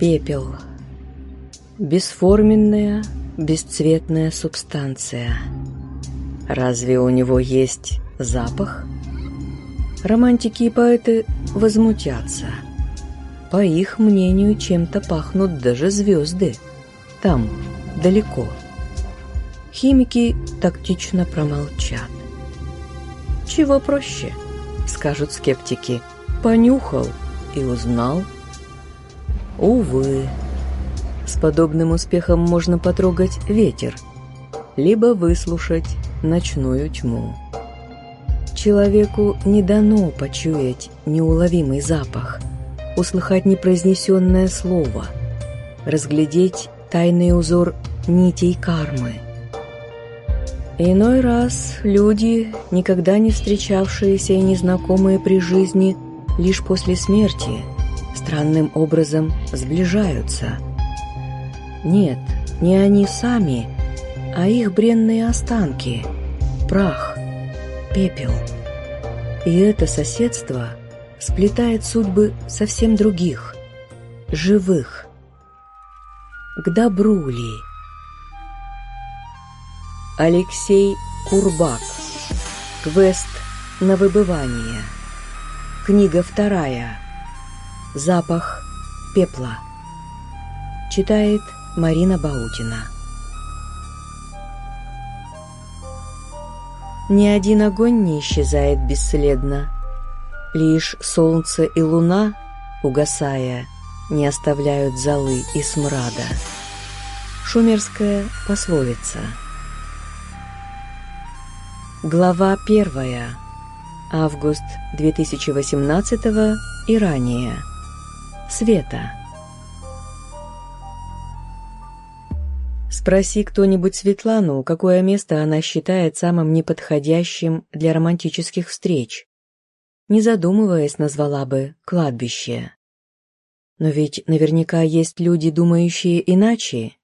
Пепел. Бесформенная, бесцветная субстанция. Разве у него есть запах? Романтики и поэты возмутятся. По их мнению, чем-то пахнут даже звезды. Там, далеко. Химики тактично промолчат. Чего проще, скажут скептики. Понюхал и узнал. Увы, с подобным успехом можно потрогать ветер, либо выслушать ночную тьму. Человеку не дано почуять неуловимый запах, услыхать непроизнесенное слово, разглядеть тайный узор нитей кармы. Иной раз люди, никогда не встречавшиеся и незнакомые при жизни, лишь после смерти, странным образом сближаются. Нет, не они сами, а их бренные останки, прах, пепел. И это соседство сплетает судьбы совсем других, живых. К добру ли? Алексей Курбак. Квест на выбывание. Книга вторая. Запах пепла. Читает Марина Баутина. Ни один огонь не исчезает бесследно. Лишь солнце и луна, угасая, не оставляют золы и смрада. Шумерская пословица. Глава первая. Август 2018 и ранее. Света. Спроси кто-нибудь Светлану, какое место она считает самым неподходящим для романтических встреч. Не задумываясь, назвала бы «кладбище». Но ведь наверняка есть люди, думающие иначе.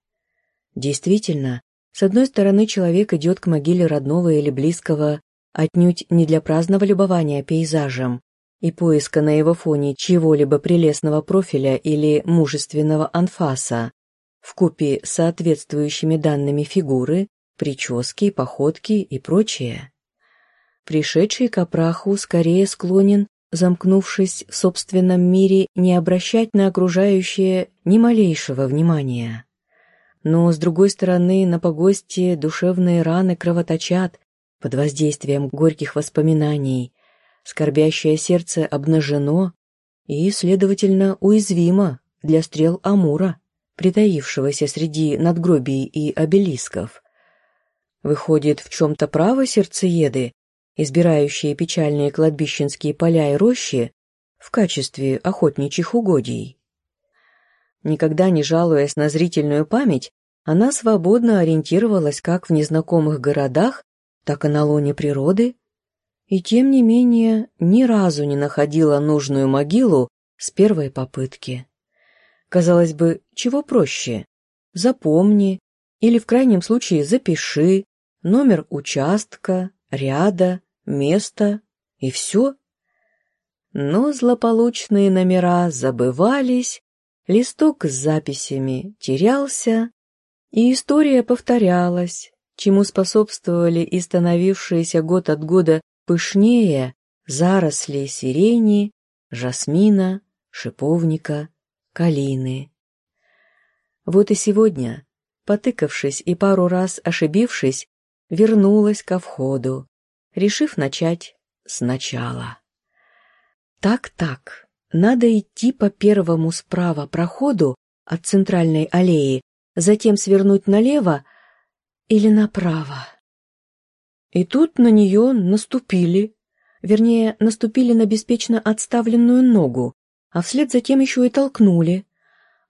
Действительно, с одной стороны человек идет к могиле родного или близкого отнюдь не для праздного любования пейзажем и поиска на его фоне чего-либо прелестного профиля или мужественного анфаса, в купе с соответствующими данными фигуры, прически, походки и прочее. Пришедший к опраху скорее склонен, замкнувшись в собственном мире, не обращать на окружающее ни малейшего внимания. Но, с другой стороны, на погосте душевные раны кровоточат под воздействием горьких воспоминаний, скорбящее сердце обнажено и, следовательно, уязвимо для стрел Амура притаившегося среди надгробий и обелисков. Выходит, в чем-то правы сердцееды, избирающие печальные кладбищенские поля и рощи в качестве охотничьих угодий. Никогда не жалуясь на зрительную память, она свободно ориентировалась как в незнакомых городах, так и на лоне природы, и тем не менее ни разу не находила нужную могилу с первой попытки. Казалось бы, чего проще? Запомни или в крайнем случае запиши номер участка, ряда, места и все. Но злополучные номера забывались, листок с записями терялся, и история повторялась, чему способствовали и становившиеся год от года пышнее заросли сирени, жасмина, шиповника калины. Вот и сегодня, потыкавшись и пару раз ошибившись, вернулась ко входу, решив начать сначала. Так-так, надо идти по первому справа проходу от центральной аллеи, затем свернуть налево или направо. И тут на нее наступили, вернее, наступили на беспечно отставленную ногу, а вслед затем еще и толкнули.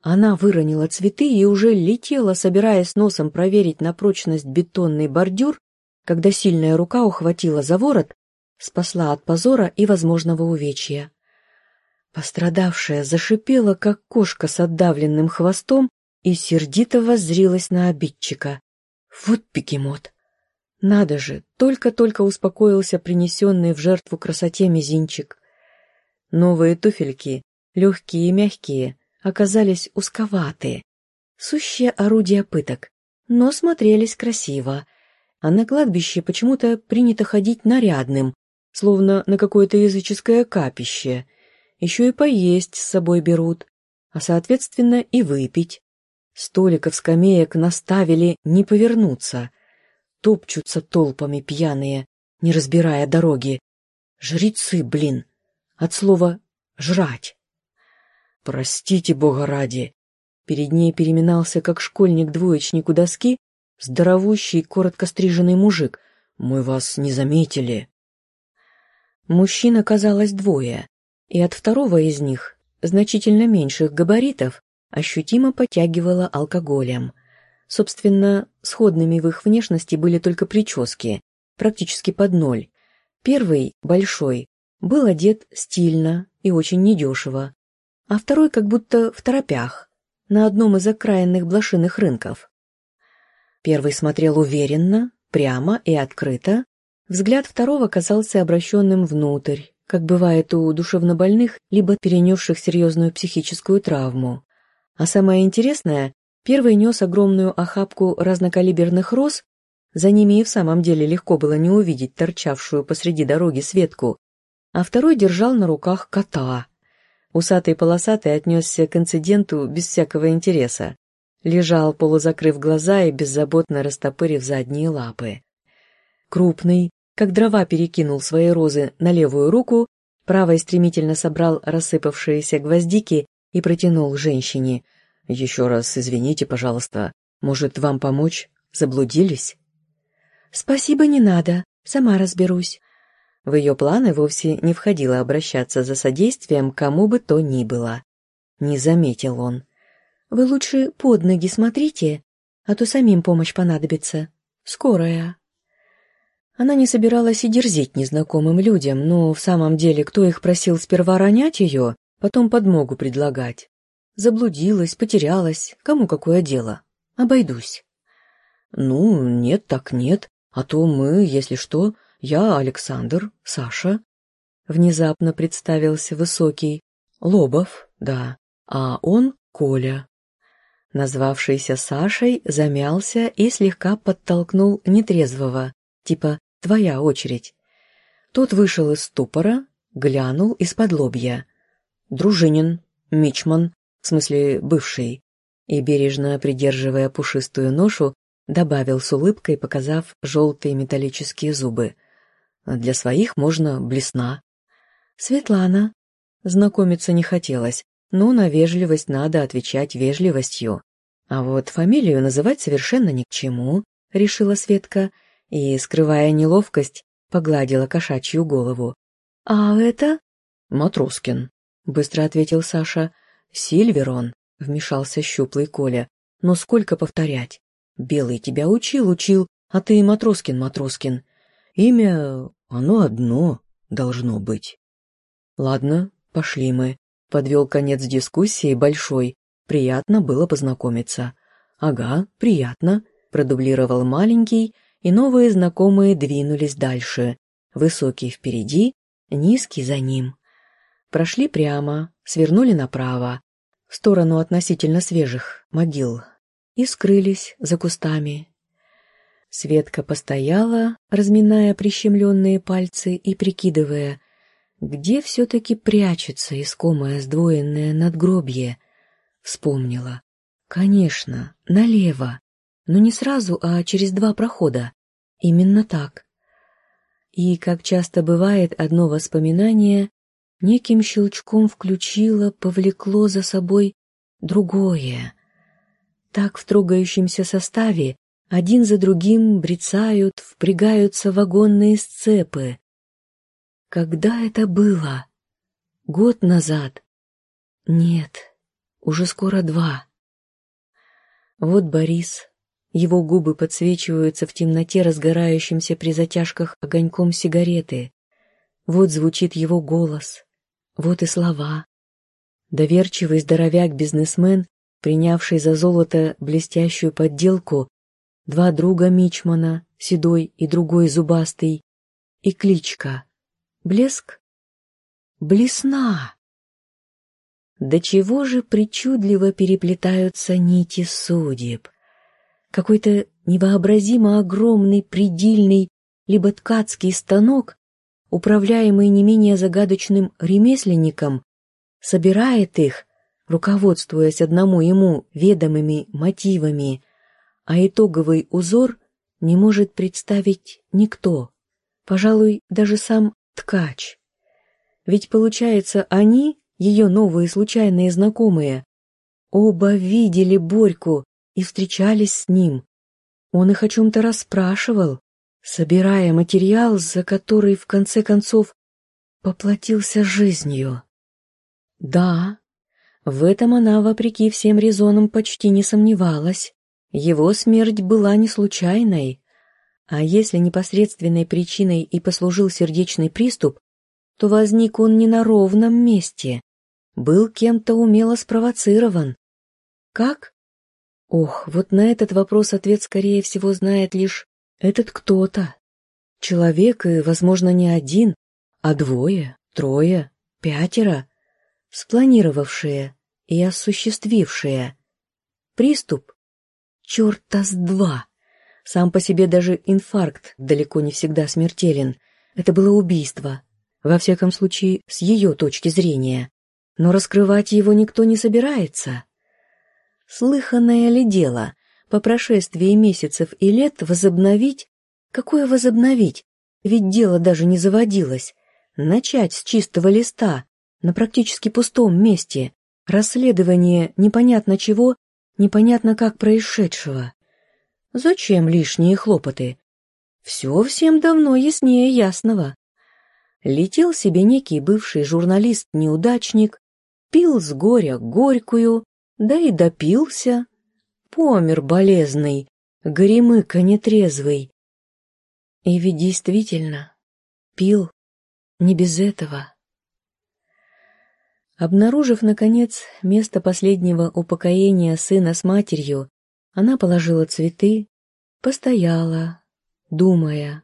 Она выронила цветы и уже летела, собираясь носом проверить на прочность бетонный бордюр, когда сильная рука ухватила за ворот, спасла от позора и возможного увечья. Пострадавшая зашипела, как кошка с отдавленным хвостом, и сердито воззрилась на обидчика. Вот бегемот! Надо же, только-только успокоился принесенный в жертву красоте мизинчик. Новые туфельки легкие и мягкие, оказались узковаты, сущее орудие пыток, но смотрелись красиво, а на кладбище почему-то принято ходить нарядным, словно на какое-то языческое капище. Еще и поесть с собой берут, а, соответственно, и выпить. Столиков скамеек наставили не повернуться. Топчутся толпами пьяные, не разбирая дороги. Жрецы, блин, от слова «жрать». «Простите, бога ради!» Перед ней переминался, как школьник-двоечник у доски, здоровущий, коротко стриженный мужик. «Мы вас не заметили». Мужчин оказалось двое, и от второго из них, значительно меньших габаритов, ощутимо потягивало алкоголем. Собственно, сходными в их внешности были только прически, практически под ноль. Первый, большой, был одет стильно и очень недешево, а второй как будто в торопях, на одном из окраинных блошиных рынков. Первый смотрел уверенно, прямо и открыто, взгляд второго казался обращенным внутрь, как бывает у душевнобольных, либо перенесших серьезную психическую травму. А самое интересное, первый нес огромную охапку разнокалиберных роз, за ними и в самом деле легко было не увидеть торчавшую посреди дороги Светку, а второй держал на руках кота. Усатый полосатый отнесся к инциденту без всякого интереса. Лежал, полузакрыв глаза и беззаботно растопырив задние лапы. Крупный, как дрова перекинул свои розы на левую руку, правой стремительно собрал рассыпавшиеся гвоздики и протянул женщине. «Еще раз извините, пожалуйста. Может, вам помочь? Заблудились?» «Спасибо, не надо. Сама разберусь». В ее планы вовсе не входило обращаться за содействием кому бы то ни было. Не заметил он. «Вы лучше под ноги смотрите, а то самим помощь понадобится. Скорая». Она не собиралась и дерзить незнакомым людям, но в самом деле кто их просил сперва ронять ее, потом подмогу предлагать? Заблудилась, потерялась, кому какое дело? Обойдусь. «Ну, нет так нет, а то мы, если что, я Александр, Саша. Внезапно представился высокий. Лобов, да, а он Коля. Назвавшийся Сашей замялся и слегка подтолкнул нетрезвого, типа «твоя очередь». Тот вышел из ступора, глянул из-под лобья. Дружинин, Мичман, в смысле бывший, и, бережно придерживая пушистую ношу, добавил с улыбкой, показав желтые металлические зубы. Для своих можно блесна. Светлана. Знакомиться не хотелось, но на вежливость надо отвечать вежливостью. А вот фамилию называть совершенно ни к чему, решила Светка, и, скрывая неловкость, погладила кошачью голову. «А это?» «Матроскин», — быстро ответил Саша. «Сильверон», — вмешался щуплый Коля. «Но сколько повторять? Белый тебя учил, учил, а ты Матроскин, Матроскин. Имя оно одно должно быть. Ладно, пошли мы. Подвел конец дискуссии большой. Приятно было познакомиться. Ага, приятно. Продублировал маленький, и новые знакомые двинулись дальше. Высокий впереди, низкий за ним. Прошли прямо, свернули направо, в сторону относительно свежих могил, и скрылись за кустами. Светка постояла, разминая прищемленные пальцы и прикидывая, где все-таки прячется искомое сдвоенное надгробье. Вспомнила. Конечно, налево, но не сразу, а через два прохода. Именно так. И, как часто бывает, одно воспоминание неким щелчком включило, повлекло за собой другое. Так в трогающемся составе один за другим брецают, впрягаются вагонные сцепы. Когда это было? Год назад? Нет, уже скоро два. Вот Борис. Его губы подсвечиваются в темноте разгорающимся при затяжках огоньком сигареты. Вот звучит его голос. Вот и слова. Доверчивый здоровяк-бизнесмен, принявший за золото блестящую подделку, два друга Мичмана, седой и другой зубастый, и кличка. Блеск? Блесна! До чего же причудливо переплетаются нити судеб. Какой-то невообразимо огромный, предельный, либо ткацкий станок, управляемый не менее загадочным ремесленником, собирает их, руководствуясь одному ему ведомыми мотивами, а итоговый узор не может представить никто, пожалуй, даже сам ткач. Ведь, получается, они, ее новые случайные знакомые, оба видели Борьку и встречались с ним. Он их о чем-то расспрашивал, собирая материал, за который, в конце концов, поплатился жизнью. Да, в этом она, вопреки всем резонам, почти не сомневалась. Его смерть была не случайной, а если непосредственной причиной и послужил сердечный приступ, то возник он не на ровном месте, был кем-то умело спровоцирован. Как? Ох, вот на этот вопрос ответ, скорее всего, знает лишь этот кто-то. Человек, и, возможно, не один, а двое, трое, пятеро, спланировавшие и осуществившие. Приступ? Черта с два! Сам по себе даже инфаркт далеко не всегда смертелен. Это было убийство, во всяком случае, с ее точки зрения. Но раскрывать его никто не собирается. Слыханное ли дело по прошествии месяцев и лет возобновить? Какое возобновить? Ведь дело даже не заводилось. Начать с чистого листа, на практически пустом месте, расследование непонятно чего, непонятно как происшедшего. Зачем лишние хлопоты? Все всем давно яснее ясного. Летел себе некий бывший журналист-неудачник, пил с горя горькую, да и допился. Помер болезный, горемыка нетрезвый. И ведь действительно пил не без этого. Обнаружив, наконец, место последнего упокоения сына с матерью, она положила цветы, постояла, думая,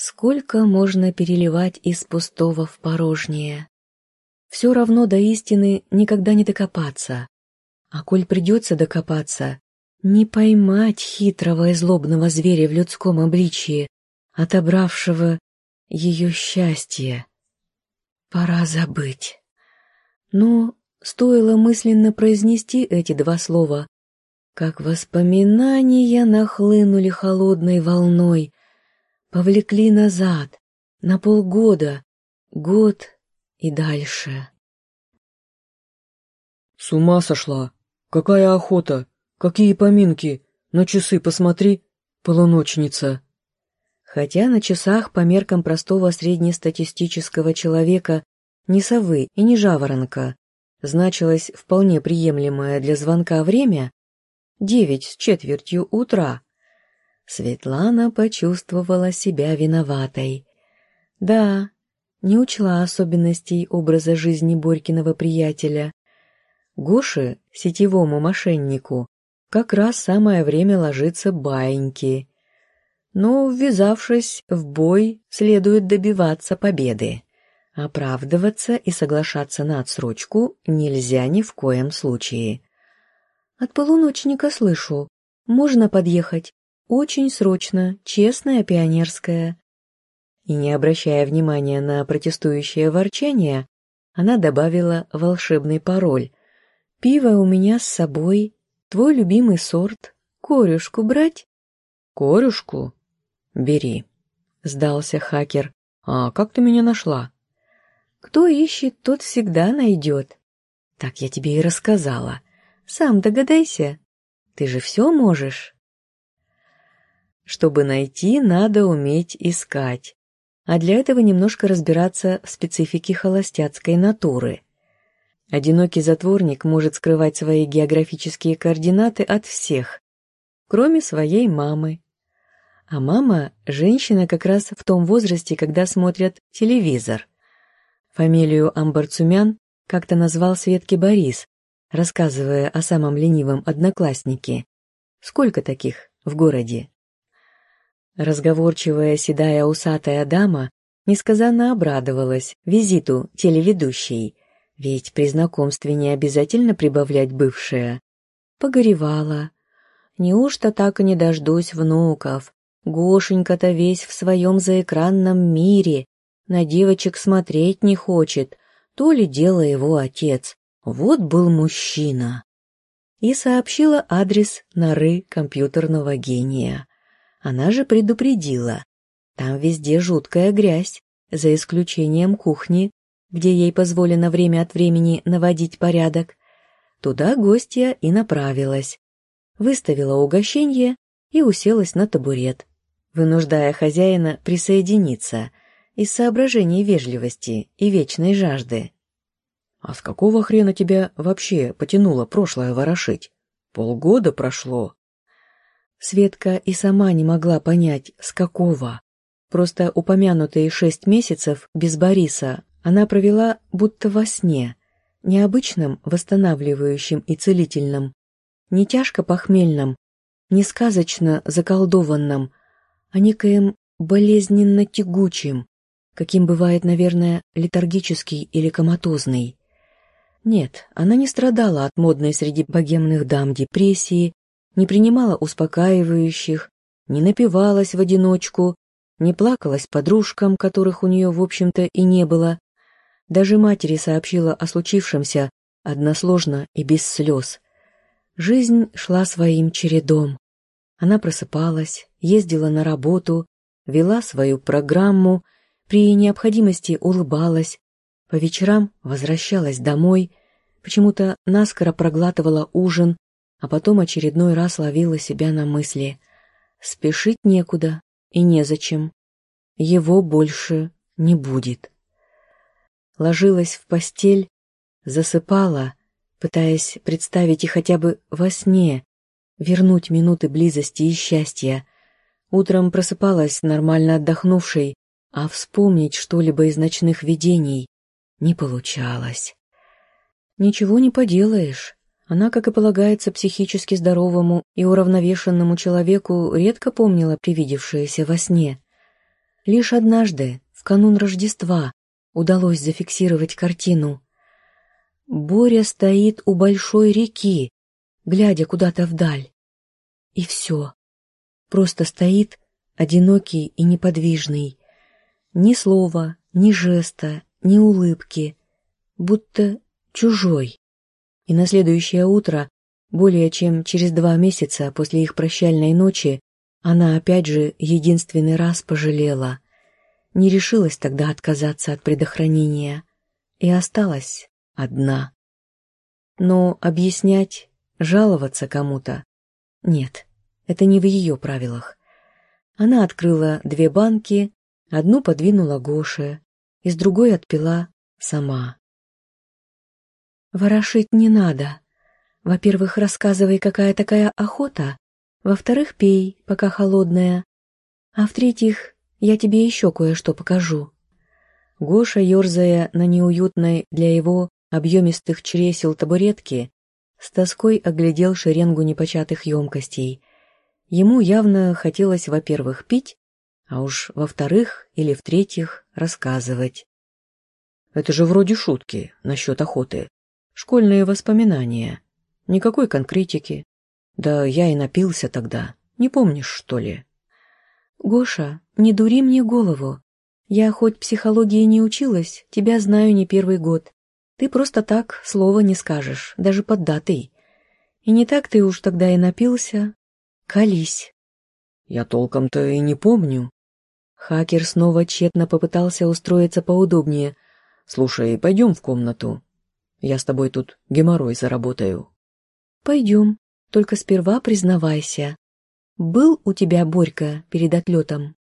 Сколько можно переливать из пустого в порожнее? Все равно до истины никогда не докопаться. А коль придется докопаться, не поймать хитрого и злобного зверя в людском обличии, отобравшего ее счастье. Пора забыть. Но стоило мысленно произнести эти два слова, как воспоминания нахлынули холодной волной, повлекли назад, на полгода, год и дальше. С ума сошла! Какая охота! Какие поминки! На часы посмотри, полуночница! Хотя на часах по меркам простого среднестатистического человека ни совы и ни жаворонка значилось вполне приемлемое для звонка время — девять с четвертью утра, Светлана почувствовала себя виноватой. Да, не учла особенностей образа жизни Борькиного приятеля. Гоше, сетевому мошеннику, как раз самое время ложиться баиньки. Но, ввязавшись в бой, следует добиваться победы. Оправдываться и соглашаться на отсрочку нельзя ни в коем случае. От полуночника слышу. Можно подъехать? Очень срочно, честная пионерская. И не обращая внимания на протестующее ворчание, она добавила волшебный пароль. «Пиво у меня с собой, твой любимый сорт. Корюшку брать?» «Корюшку? Бери», — сдался хакер. «А как ты меня нашла?» «Кто ищет, тот всегда найдет». «Так я тебе и рассказала. Сам догадайся. Ты же все можешь». Чтобы найти, надо уметь искать. А для этого немножко разбираться в специфике холостяцкой натуры. Одинокий затворник может скрывать свои географические координаты от всех, кроме своей мамы. А мама – женщина как раз в том возрасте, когда смотрят телевизор. Фамилию Амбарцумян как-то назвал Светке Борис, рассказывая о самом ленивом однокласснике. Сколько таких в городе? Разговорчивая седая усатая дама несказанно обрадовалась визиту телеведущей. Ведь при знакомстве не обязательно прибавлять бывшее. Погоревала. Неужто так и не дождусь внуков? Гошенька-то весь в своем заэкранном мире, на девочек смотреть не хочет, то ли дело его отец. Вот был мужчина. И сообщила адрес норы компьютерного гения. Она же предупредила. Там везде жуткая грязь, за исключением кухни, где ей позволено время от времени наводить порядок. Туда гостья и направилась. Выставила угощение и уселась на табурет, вынуждая хозяина присоединиться из соображений вежливости и вечной жажды. «А с какого хрена тебя вообще потянуло прошлое ворошить? Полгода прошло». Светка и сама не могла понять, с какого. Просто упомянутые шесть месяцев без Бориса она провела будто во сне, необычным, восстанавливающим и целительным, не тяжко похмельным, не сказочно заколдованным, а некоим болезненно тягучим, каким бывает, наверное, летаргический или коматозный. Нет, она не страдала от модной среди богемных дам депрессии, не принимала успокаивающих, не напивалась в одиночку, не плакалась подружкам, которых у нее, в общем-то, и не было. Даже матери сообщила о случившемся односложно и без слез. Жизнь шла своим чередом. Она просыпалась, ездила на работу, вела свою программу, при необходимости улыбалась, по вечерам возвращалась домой, почему-то наскоро проглатывала ужин, а потом очередной раз ловила себя на мысли. Спешить некуда и незачем. Его больше не будет. Ложилась в постель, засыпала, пытаясь представить и хотя бы во сне вернуть минуты близости и счастья. Утром просыпалась нормально отдохнувшей, а вспомнить что-либо из ночных видений не получалось. Ничего не поделаешь. Она, как и полагается психически здоровому и уравновешенному человеку, редко помнила привидевшееся во сне. Лишь однажды, в канун Рождества, удалось зафиксировать картину. Боря стоит у большой реки, глядя куда-то вдаль. И все. Просто стоит, одинокий и неподвижный. Ни слова, ни жеста, ни улыбки. Будто чужой. И на следующее утро, более чем через два месяца после их прощальной ночи, она опять же единственный раз пожалела. Не решилась тогда отказаться от предохранения. И осталась одна. Но объяснять Жаловаться кому-то? Нет, это не в ее правилах. Она открыла две банки, одну подвинула Гоше, из другой отпила сама. Ворошить не надо. Во-первых, рассказывай, какая такая охота. Во-вторых, пей, пока холодная. А в-третьих, я тебе еще кое-что покажу. Гоша, ерзая на неуютной для его объемистых чресел табуретке, с тоской оглядел шеренгу непочатых емкостей. Ему явно хотелось, во-первых, пить, а уж во-вторых или в-третьих рассказывать. Это же вроде шутки насчет охоты. Школьные воспоминания. Никакой конкретики. Да я и напился тогда. Не помнишь, что ли? Гоша, не дури мне голову. Я хоть психологии не училась, тебя знаю не первый год. Ты просто так слова не скажешь, даже под датой. И не так ты уж тогда и напился. Колись. Я толком-то и не помню. Хакер снова тщетно попытался устроиться поудобнее. Слушай, пойдем в комнату. Я с тобой тут геморрой заработаю. Пойдем, только сперва признавайся. Был у тебя Борька перед отлетом?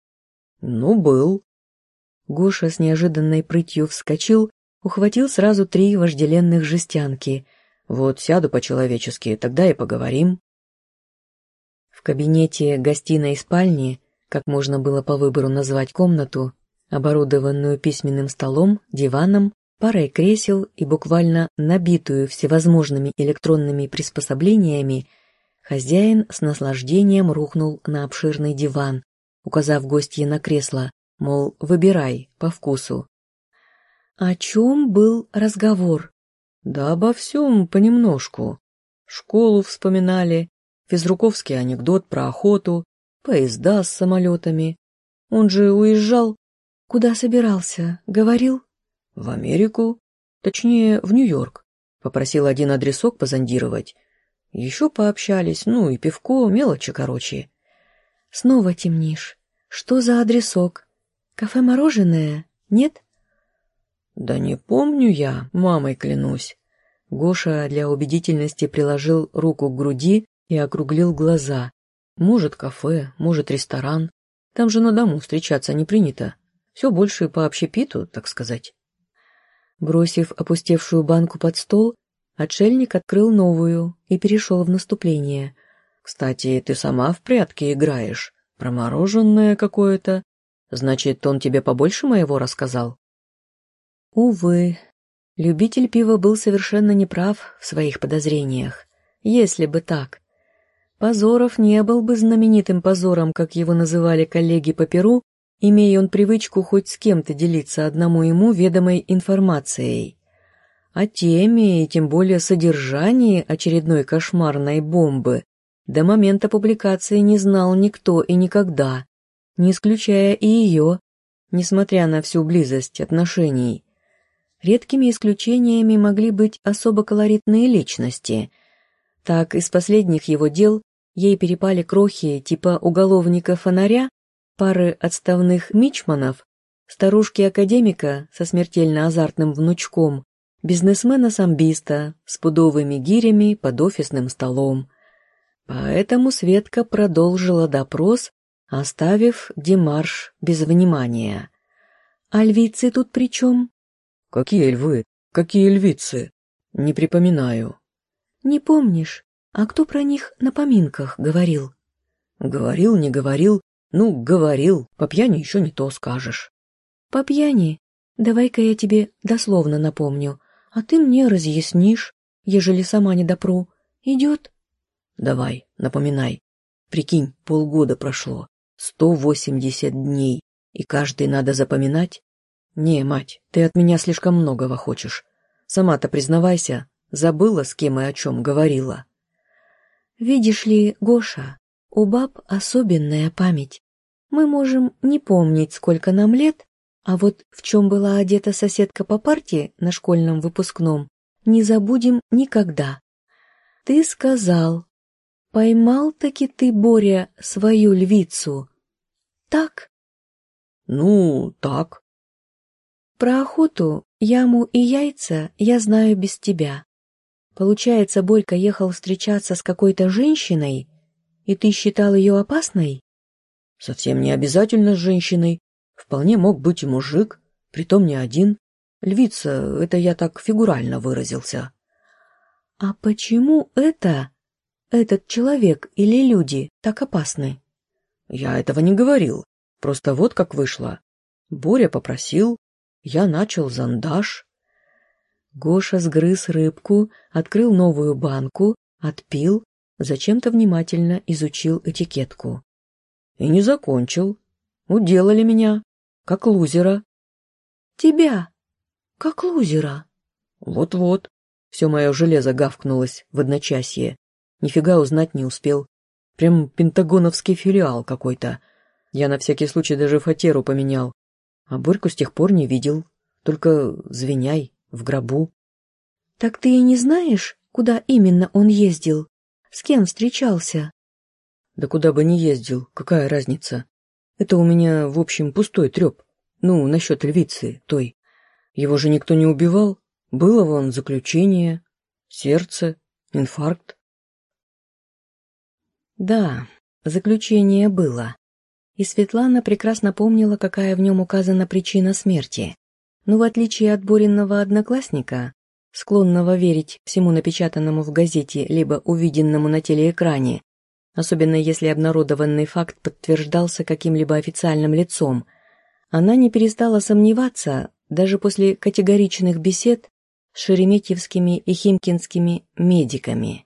Ну, был. Гоша с неожиданной прытью вскочил ухватил сразу три вожделенных жестянки. «Вот сяду по-человечески, тогда и поговорим». В кабинете гостиной спальни, как можно было по выбору назвать комнату, оборудованную письменным столом, диваном, парой кресел и буквально набитую всевозможными электронными приспособлениями, хозяин с наслаждением рухнул на обширный диван, указав гостье на кресло, мол, выбирай по вкусу. О чем был разговор? Да обо всем понемножку. Школу вспоминали, физруковский анекдот про охоту, поезда с самолетами. Он же уезжал. Куда собирался? Говорил? В Америку. Точнее, в Нью-Йорк. Попросил один адресок позондировать. Еще пообщались, ну и пивко, мелочи короче. Снова темнишь. Что за адресок? Кафе-мороженое? Нет? Да не помню я, мамой клянусь. Гоша для убедительности приложил руку к груди и округлил глаза. Может, кафе, может, ресторан. Там же на дому встречаться не принято. Все больше по общепиту, так сказать. Бросив опустевшую банку под стол, отшельник открыл новую и перешел в наступление. «Кстати, ты сама в прятки играешь. Промороженное какое-то. Значит, он тебе побольше моего рассказал?» Увы, любитель пива был совершенно неправ в своих подозрениях. Если бы так. Позоров не был бы знаменитым позором, как его называли коллеги по Перу, имея он привычку хоть с кем-то делиться одному ему ведомой информацией. О теме и тем более содержании очередной кошмарной бомбы до момента публикации не знал никто и никогда, не исключая и ее, несмотря на всю близость отношений. Редкими исключениями могли быть особо колоритные личности. Так, из последних его дел ей перепали крохи типа уголовника-фонаря, пары отставных мичманов, старушки-академика со смертельно азартным внучком, бизнесмена-самбиста с пудовыми гирями под офисным столом. Поэтому Светка продолжила допрос, оставив Демарш без внимания. «А львицы тут при чем?» «Какие львы? Какие львицы?» «Не припоминаю». «Не помнишь? А кто про них на поминках говорил?» «Говорил, не говорил. Ну, говорил. По пьяни еще не то скажешь». «По пьяни? Давай-ка я тебе дословно напомню, а ты мне разъяснишь, ежели сама не допру. Идет?» «Давай, напоминай. Прикинь, полгода прошло. Сто восемьдесят дней. И каждый надо запоминать? «Не, мать, ты от меня слишком многого хочешь. Сама-то признавайся, забыла, с кем и о чем говорила». «Видишь ли, Гоша, у баб особенная память. Мы можем не помнить, сколько нам лет, а вот в чем была одета соседка по партии на школьном выпускном, не забудем никогда. Ты сказал, поймал-таки ты, Боря, свою львицу. Так? Ну, так. Про охоту, яму и яйца я знаю без тебя. Получается, Борька ехал встречаться с какой-то женщиной, и ты считал ее опасной? Совсем не обязательно с женщиной. Вполне мог быть и мужик, притом не один. Львица, это я так фигурально выразился. А почему это, этот человек или люди так опасны? Я этого не говорил. Просто вот как вышло. Боря попросил, я начал зондаж. Гоша сгрыз рыбку, открыл новую банку, отпил, зачем-то внимательно изучил этикетку. И не закончил. Уделали меня, как лузера. Тебя? Как лузера? Вот-вот. Все мое железо гавкнулось в одночасье. Нифига узнать не успел. Прям пентагоновский филиал какой-то. Я на всякий случай даже фатеру поменял. А Борьку с тех пор не видел. Только звеняй, в гробу. Так ты и не знаешь, куда именно он ездил? С кем встречался? Да куда бы ни ездил, какая разница? Это у меня, в общем, пустой треп. Ну, насчет львицы той. Его же никто не убивал. Было вон заключение, сердце, инфаркт. Да, заключение было и Светлана прекрасно помнила, какая в нем указана причина смерти. Но в отличие от Бориного одноклассника, склонного верить всему напечатанному в газете либо увиденному на телеэкране, особенно если обнародованный факт подтверждался каким-либо официальным лицом, она не перестала сомневаться даже после категоричных бесед с шереметьевскими и химкинскими медиками.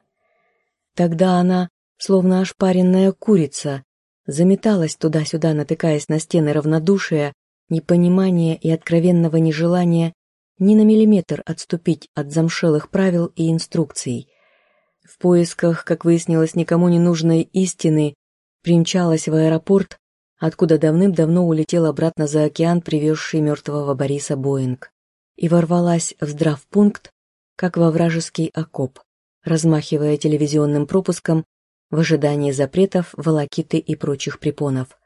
Тогда она, словно ошпаренная курица, заметалась туда-сюда, натыкаясь на стены равнодушия, непонимания и откровенного нежелания ни на миллиметр отступить от замшелых правил и инструкций. В поисках, как выяснилось, никому не нужной истины, примчалась в аэропорт, откуда давным-давно улетел обратно за океан, привезший мертвого Бориса Боинг, и ворвалась в здравпункт, как во вражеский окоп, размахивая телевизионным пропуском в ожидании запретов, волокиты и прочих препонов.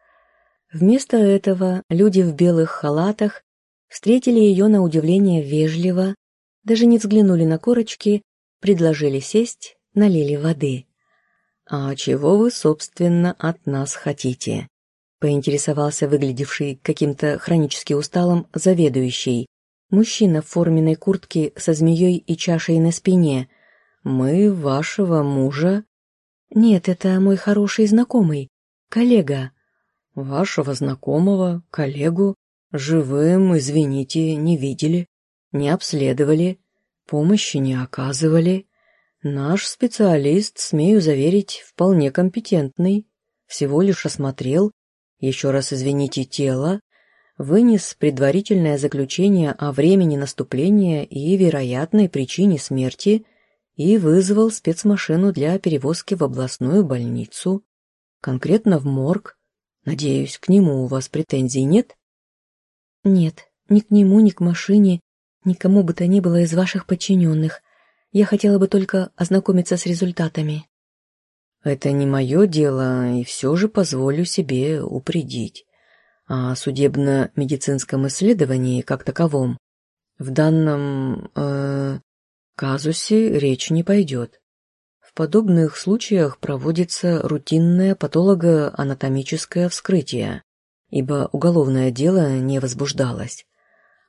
Вместо этого люди в белых халатах встретили ее на удивление вежливо, даже не взглянули на корочки, предложили сесть, налили воды. «А чего вы, собственно, от нас хотите?» поинтересовался выглядевший каким-то хронически усталым заведующий. Мужчина в форменной куртке со змеей и чашей на спине. «Мы вашего мужа...» «Нет, это мой хороший знакомый, коллега». «Вашего знакомого, коллегу, живым, извините, не видели, не обследовали, помощи не оказывали. Наш специалист, смею заверить, вполне компетентный, всего лишь осмотрел, еще раз извините, тело, вынес предварительное заключение о времени наступления и вероятной причине смерти и вызвал спецмашину для перевозки в областную больницу, конкретно в морг. Надеюсь, к нему у вас претензий нет? Нет, ни к нему, ни к машине, никому бы то ни было из ваших подчиненных. Я хотела бы только ознакомиться с результатами. Это не мое дело, и все же позволю себе упредить. О судебно-медицинском исследовании как таковом в данном э, казусе речь не пойдет. В подобных случаях проводится рутинное патологоанатомическое вскрытие, ибо уголовное дело не возбуждалось,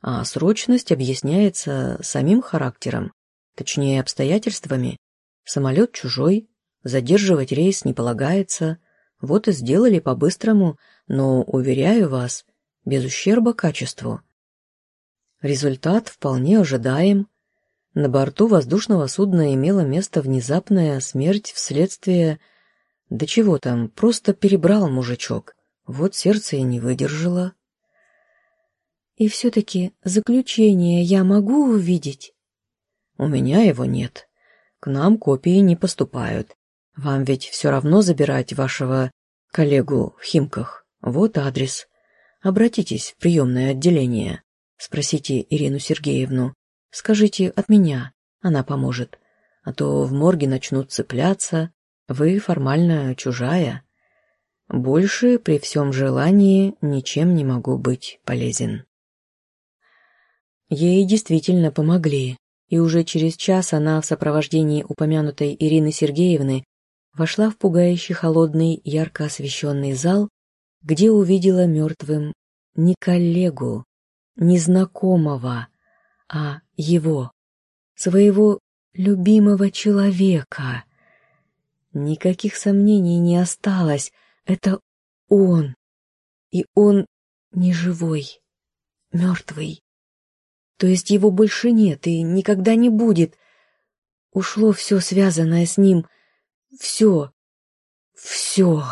а срочность объясняется самим характером, точнее обстоятельствами. Самолет чужой, задерживать рейс не полагается, вот и сделали по-быстрому, но, уверяю вас, без ущерба качеству. Результат вполне ожидаем. На борту воздушного судна имела место внезапная смерть вследствие... Да чего там, просто перебрал мужичок. Вот сердце и не выдержало. И все-таки заключение я могу увидеть? У меня его нет. К нам копии не поступают. Вам ведь все равно забирать вашего коллегу в Химках. Вот адрес. Обратитесь в приемное отделение. Спросите Ирину Сергеевну. Скажите от меня, она поможет. А то в морге начнут цепляться. Вы формально чужая. Больше при всем желании ничем не могу быть полезен. Ей действительно помогли, и уже через час она в сопровождении упомянутой Ирины Сергеевны вошла в пугающий холодный, ярко освещенный зал, где увидела мертвым не коллегу, не знакомого, а его, своего любимого человека. Никаких сомнений не осталось, это он, и он не живой, мертвый. То есть его больше нет и никогда не будет. Ушло все связанное с ним — все, все.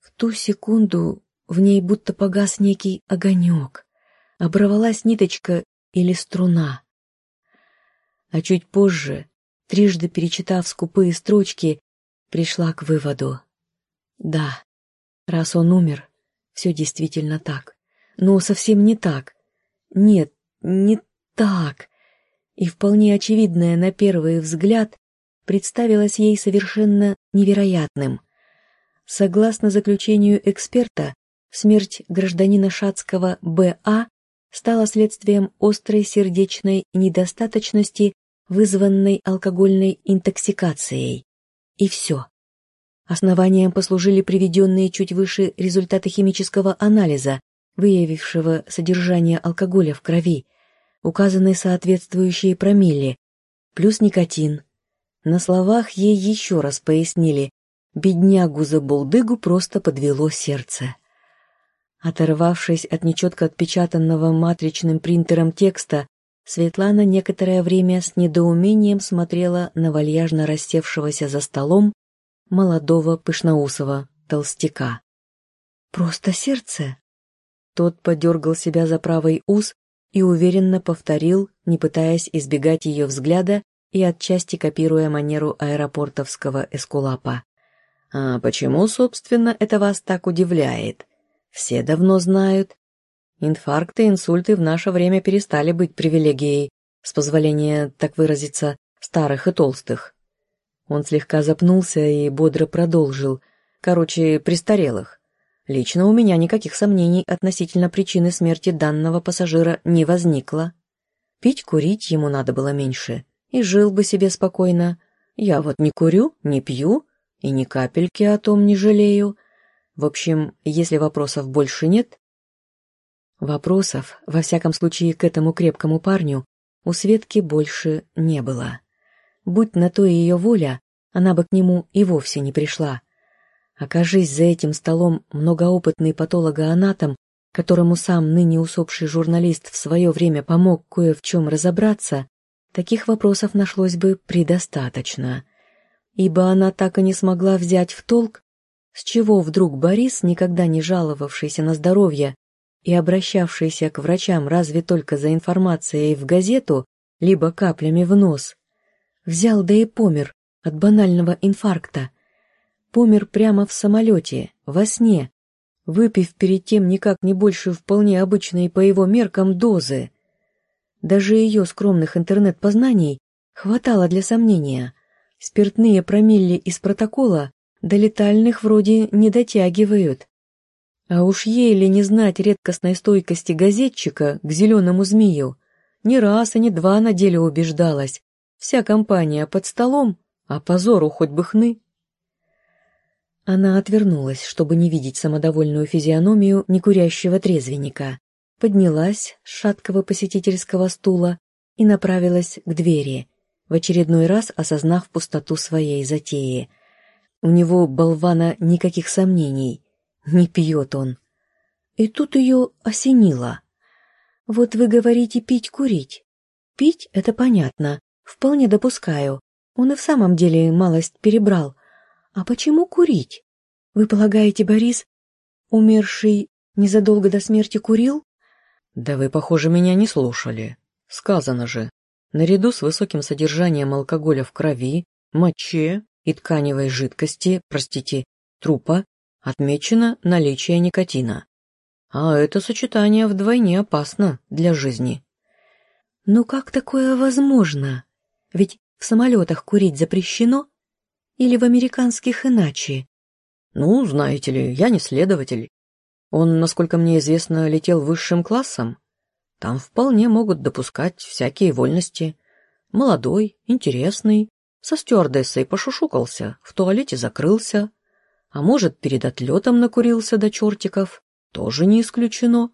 В ту секунду в ней будто погас некий огонек, оборвалась ниточка или струна. А чуть позже, трижды перечитав скупые строчки, пришла к выводу. Да, раз он умер, все действительно так. Но совсем не так. Нет, не так. И вполне очевидное на первый взгляд представилось ей совершенно невероятным. Согласно заключению эксперта, смерть гражданина Шацкого Б.А. стала следствием острой сердечной недостаточности, вызванной алкогольной интоксикацией. И все. Основанием послужили приведенные чуть выше результаты химического анализа, выявившего содержание алкоголя в крови, указаны соответствующие промилле, плюс никотин, на словах ей еще раз пояснили, беднягу за булдыгу просто подвело сердце. Оторвавшись от нечетко отпечатанного матричным принтером текста, Светлана некоторое время с недоумением смотрела на вальяжно рассевшегося за столом молодого пышноусого толстяка. «Просто сердце?» Тот подергал себя за правый ус и уверенно повторил, не пытаясь избегать ее взгляда и отчасти копируя манеру аэропортовского эскулапа. «А почему, собственно, это вас так удивляет? Все давно знают. Инфаркты и инсульты в наше время перестали быть привилегией, с позволения так выразиться, старых и толстых». Он слегка запнулся и бодро продолжил. «Короче, престарелых. Лично у меня никаких сомнений относительно причины смерти данного пассажира не возникло. Пить, курить ему надо было меньше, и жил бы себе спокойно. Я вот не курю, не пью, и ни капельки о том не жалею. В общем, если вопросов больше нет... Вопросов, во всяком случае, к этому крепкому парню у Светки больше не было. Будь на то ее воля, она бы к нему и вовсе не пришла. Окажись за этим столом многоопытный патологоанатом, которому сам ныне усопший журналист в свое время помог кое в чем разобраться, таких вопросов нашлось бы предостаточно. Ибо она так и не смогла взять в толк, с чего вдруг Борис, никогда не жаловавшийся на здоровье и обращавшийся к врачам разве только за информацией в газету, либо каплями в нос, взял да и помер от банального инфаркта – помер прямо в самолете, во сне, выпив перед тем никак не больше вполне обычной по его меркам дозы. Даже ее скромных интернет-познаний хватало для сомнения. Спиртные промилле из протокола до летальных вроде не дотягивают. А уж ей ли не знать редкостной стойкости газетчика к зеленому змею? Ни раз и ни два на деле убеждалась. Вся компания под столом, а позору хоть бы хны. Она отвернулась, чтобы не видеть самодовольную физиономию некурящего трезвенника, поднялась с шаткого посетительского стула и направилась к двери, в очередной раз осознав пустоту своей затеи. У него, болвана, никаких сомнений. Не пьет он. И тут ее осенило. «Вот вы говорите пить-курить. Пить — это понятно, вполне допускаю. Он и в самом деле малость перебрал — а почему курить? Вы полагаете, Борис, умерший незадолго до смерти, курил? Да вы, похоже, меня не слушали. Сказано же, наряду с высоким содержанием алкоголя в крови, моче и тканевой жидкости, простите, трупа, отмечено наличие никотина. А это сочетание вдвойне опасно для жизни. Но как такое возможно? Ведь в самолетах курить запрещено, или в американских иначе? Ну, знаете ли, я не следователь. Он, насколько мне известно, летел высшим классом. Там вполне могут допускать всякие вольности. Молодой, интересный, со стюардессой пошушукался, в туалете закрылся. А может, перед отлетом накурился до чертиков. Тоже не исключено.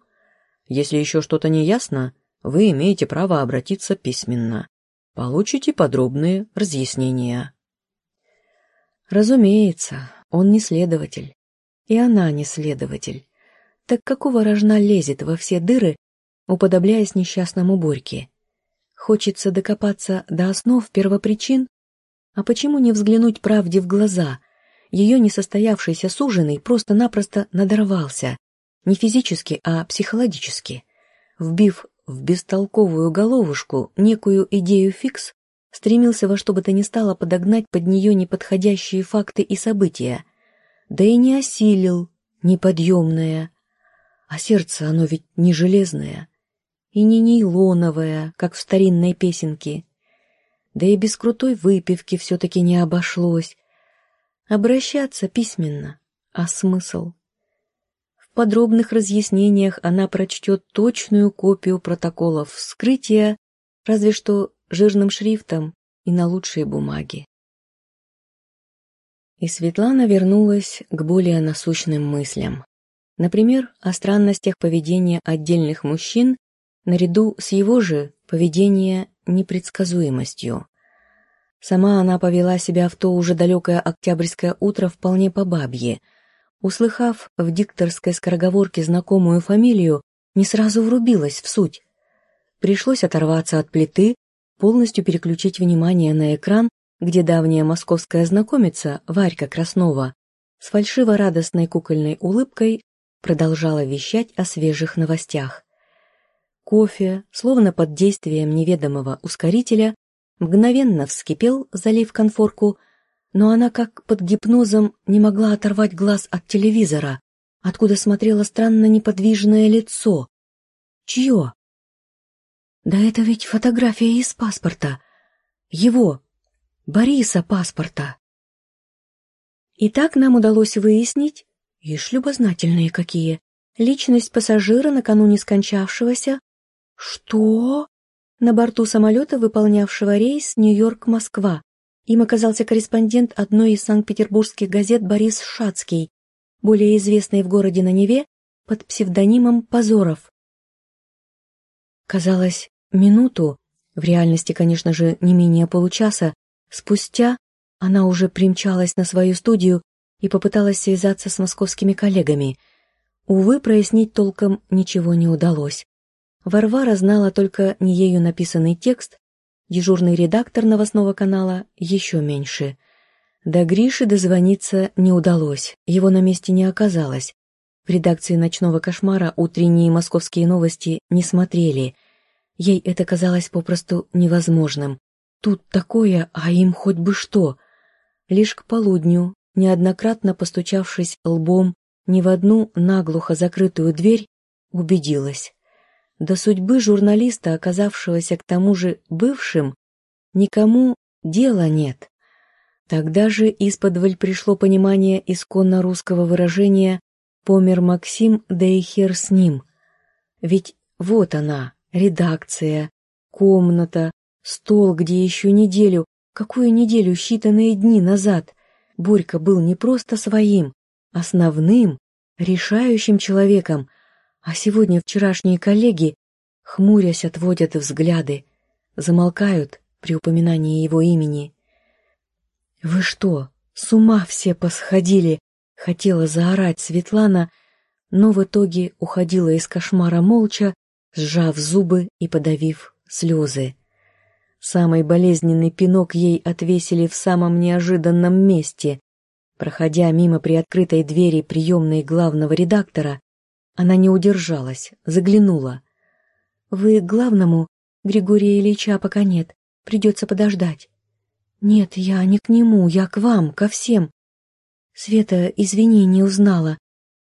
Если еще что-то не ясно, вы имеете право обратиться письменно. Получите подробные разъяснения. Разумеется, он не следователь. И она не следователь. Так какого рожна лезет во все дыры, уподобляясь несчастному Борьке? Хочется докопаться до основ первопричин? А почему не взглянуть правде в глаза? Ее несостоявшийся суженый просто-напросто надорвался. Не физически, а психологически. Вбив в бестолковую головушку некую идею фикс, стремился во что бы то ни стало подогнать под нее неподходящие факты и события, да и не осилил неподъемное. А сердце оно ведь не железное и не нейлоновое, как в старинной песенке. Да и без крутой выпивки все-таки не обошлось. Обращаться письменно, а смысл? В подробных разъяснениях она прочтет точную копию протоколов вскрытия, разве что жирным шрифтом и на лучшей бумаге. И Светлана вернулась к более насущным мыслям. Например, о странностях поведения отдельных мужчин наряду с его же поведения непредсказуемостью. Сама она повела себя в то уже далекое октябрьское утро вполне по бабье. Услыхав в дикторской скороговорке знакомую фамилию, не сразу врубилась в суть. Пришлось оторваться от плиты, полностью переключить внимание на экран, где давняя московская знакомица Варька Краснова с фальшиво-радостной кукольной улыбкой продолжала вещать о свежих новостях. Кофе, словно под действием неведомого ускорителя, мгновенно вскипел, залив конфорку, но она как под гипнозом не могла оторвать глаз от телевизора, откуда смотрело странно неподвижное лицо. Чье? Да это ведь фотография из паспорта. Его, Бориса паспорта. И так нам удалось выяснить, и любознательные какие, личность пассажира накануне скончавшегося. Что? На борту самолета, выполнявшего рейс Нью-Йорк-Москва, им оказался корреспондент одной из санкт-петербургских газет Борис Шацкий, более известный в городе на Неве под псевдонимом Позоров. Казалось, минуту, в реальности, конечно же, не менее получаса, спустя она уже примчалась на свою студию и попыталась связаться с московскими коллегами. Увы, прояснить толком ничего не удалось. Варвара знала только не ею написанный текст, дежурный редактор новостного канала еще меньше. До Гриши дозвониться не удалось, его на месте не оказалось. В редакции «Ночного кошмара» утренние московские новости не смотрели. Ей это казалось попросту невозможным. Тут такое, а им хоть бы что. Лишь к полудню, неоднократно постучавшись лбом ни в одну наглухо закрытую дверь, убедилась. До судьбы журналиста, оказавшегося к тому же бывшим, никому дела нет. Тогда же из-под пришло понимание исконно русского выражения «помер Максим, да и хер с ним». Ведь вот она, редакция, комната, стол, где еще неделю, какую неделю, считанные дни назад, Борька был не просто своим, основным, решающим человеком, а сегодня вчерашние коллеги, хмурясь, отводят взгляды, замолкают при упоминании его имени. «Вы что, с ума все посходили?» — хотела заорать Светлана, но в итоге уходила из кошмара молча, сжав зубы и подавив слезы. Самый болезненный пинок ей отвесили в самом неожиданном месте. Проходя мимо приоткрытой двери приемной главного редактора, она не удержалась, заглянула. «Вы главному? Григория Ильича пока нет. Придется подождать». «Нет, я не к нему, я к вам, ко всем». Света, извини, не узнала.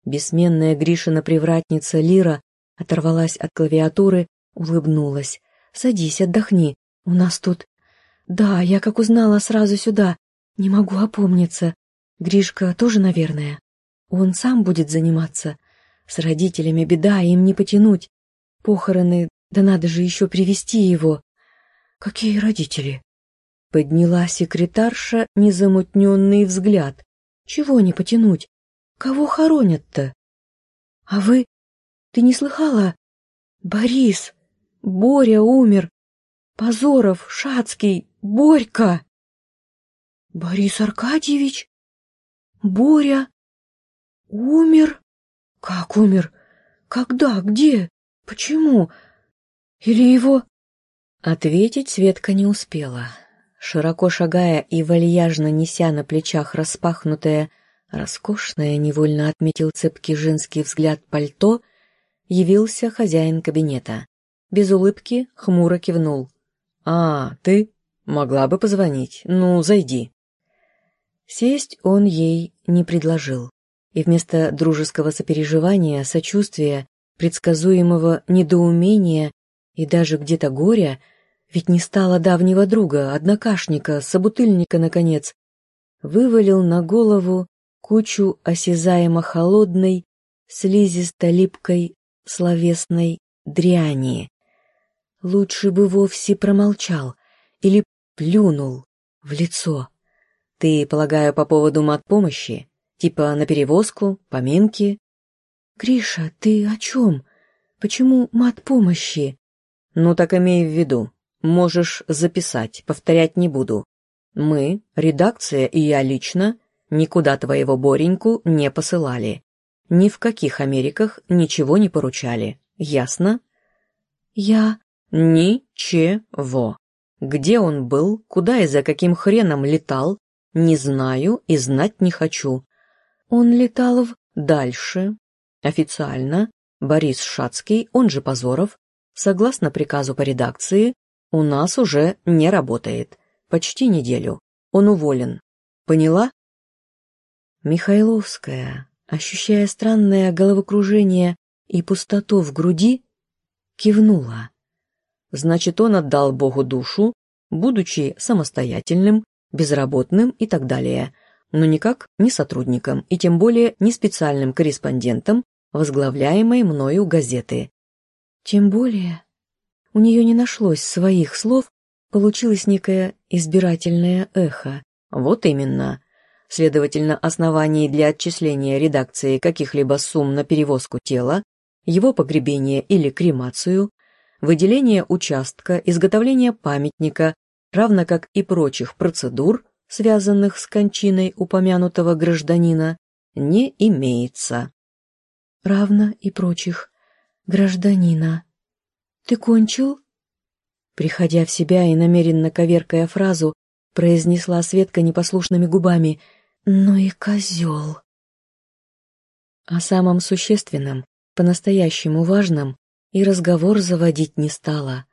Бессменная Гришина привратница Лира оторвалась от клавиатуры, улыбнулась. «Садись, отдохни. У нас тут...» «Да, я как узнала сразу сюда. Не могу опомниться. Гришка тоже, наверное. Он сам будет заниматься. С родителями беда, им не потянуть. Похороны, да надо же еще привести его. Какие родители? Подняла секретарша незамутненный взгляд. Чего не потянуть? Кого хоронят-то? А вы... Ты не слыхала? Борис! Боря умер! Позоров, Шацкий, Борька! Борис Аркадьевич? Боря? Умер? Как умер? Когда? Где? Почему? Или его...» Ответить Светка не успела. Широко шагая и вальяжно неся на плечах распахнутое, роскошное, невольно отметил цепкий женский взгляд пальто, явился хозяин кабинета. Без улыбки хмуро кивнул. «А, ты? Могла бы позвонить. Ну, зайди». Сесть он ей не предложил и вместо дружеского сопереживания, сочувствия, предсказуемого недоумения и даже где-то горя, ведь не стало давнего друга, однокашника, собутыльника, наконец, вывалил на голову кучу осязаемо холодной, слизисто-липкой, словесной дряни. Лучше бы вовсе промолчал или плюнул в лицо. Ты, полагаю, по поводу мат-помощи? Типа на перевозку, поминки. Гриша, ты о чем? Почему мат помощи? Ну так имей в виду. Можешь записать, повторять не буду. Мы, редакция и я лично, никуда твоего Бореньку не посылали. Ни в каких Америках ничего не поручали. Ясно? Я... Ничего. Где он был, куда и за каким хреном летал, не знаю и знать не хочу. Он летал в... Дальше. Официально Борис Шацкий, он же Позоров, согласно приказу по редакции, у нас уже не работает. Почти неделю. Он уволен. Поняла? Михайловская, ощущая странное головокружение и пустоту в груди, кивнула. Значит, он отдал Богу душу, будучи самостоятельным, безработным и так далее, но никак не сотрудником и тем более не специальным корреспондентом, возглавляемой мною газеты. Тем более у нее не нашлось своих слов, получилось некое избирательное эхо. Вот именно. Следовательно, оснований для отчисления редакции каких-либо сумм на перевозку тела, его погребение или кремацию – выделение участка, изготовление памятника, равно как и прочих процедур, связанных с кончиной упомянутого гражданина, не имеется. Равно и прочих гражданина. Ты кончил? Приходя в себя и намеренно коверкая фразу, произнесла Светка непослушными губами «Ну и козел». О самом существенном, по-настоящему важном, и разговор заводить не стала.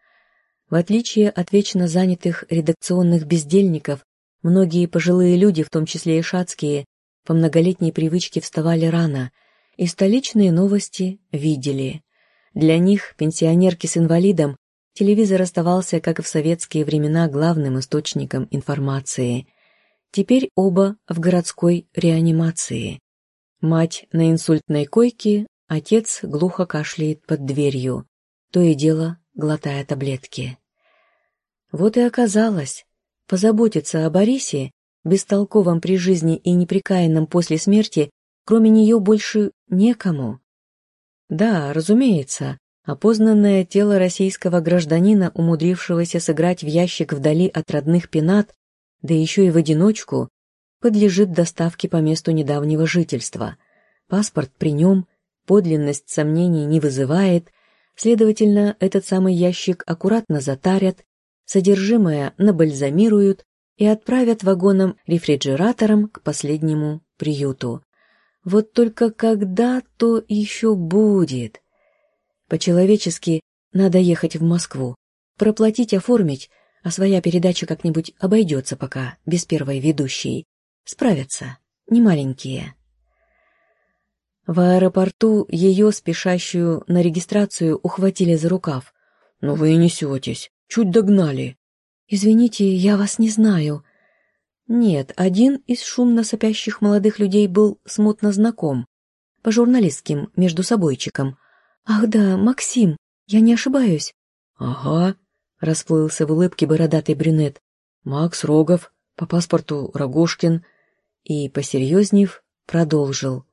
В отличие от вечно занятых редакционных бездельников, многие пожилые люди, в том числе и шацкие, по многолетней привычке вставали рано, и столичные новости видели. Для них, пенсионерки с инвалидом, телевизор оставался, как и в советские времена, главным источником информации. Теперь оба в городской реанимации. Мать на инсультной койке, Отец глухо кашляет под дверью, то и дело глотая таблетки. Вот и оказалось, позаботиться о Борисе, бестолковом при жизни и неприкаянном после смерти, кроме нее больше некому. Да, разумеется, опознанное тело российского гражданина, умудрившегося сыграть в ящик вдали от родных пенат, да еще и в одиночку, подлежит доставке по месту недавнего жительства. Паспорт при нем, подлинность сомнений не вызывает, следовательно, этот самый ящик аккуратно затарят, содержимое набальзамируют и отправят вагоном-рефрижератором к последнему приюту. Вот только когда то еще будет? По-человечески надо ехать в Москву, проплатить, оформить, а своя передача как-нибудь обойдется пока, без первой ведущей. Справятся, не маленькие. В аэропорту ее, спешащую на регистрацию, ухватили за рукав. «Но вы и несетесь. Чуть догнали». «Извините, я вас не знаю». Нет, один из шумно сопящих молодых людей был смутно знаком. По журналистским, между собойчикам. «Ах да, Максим, я не ошибаюсь». «Ага», — расплылся в улыбке бородатый брюнет. «Макс Рогов, по паспорту Рогошкин». И, посерьезнев, продолжил.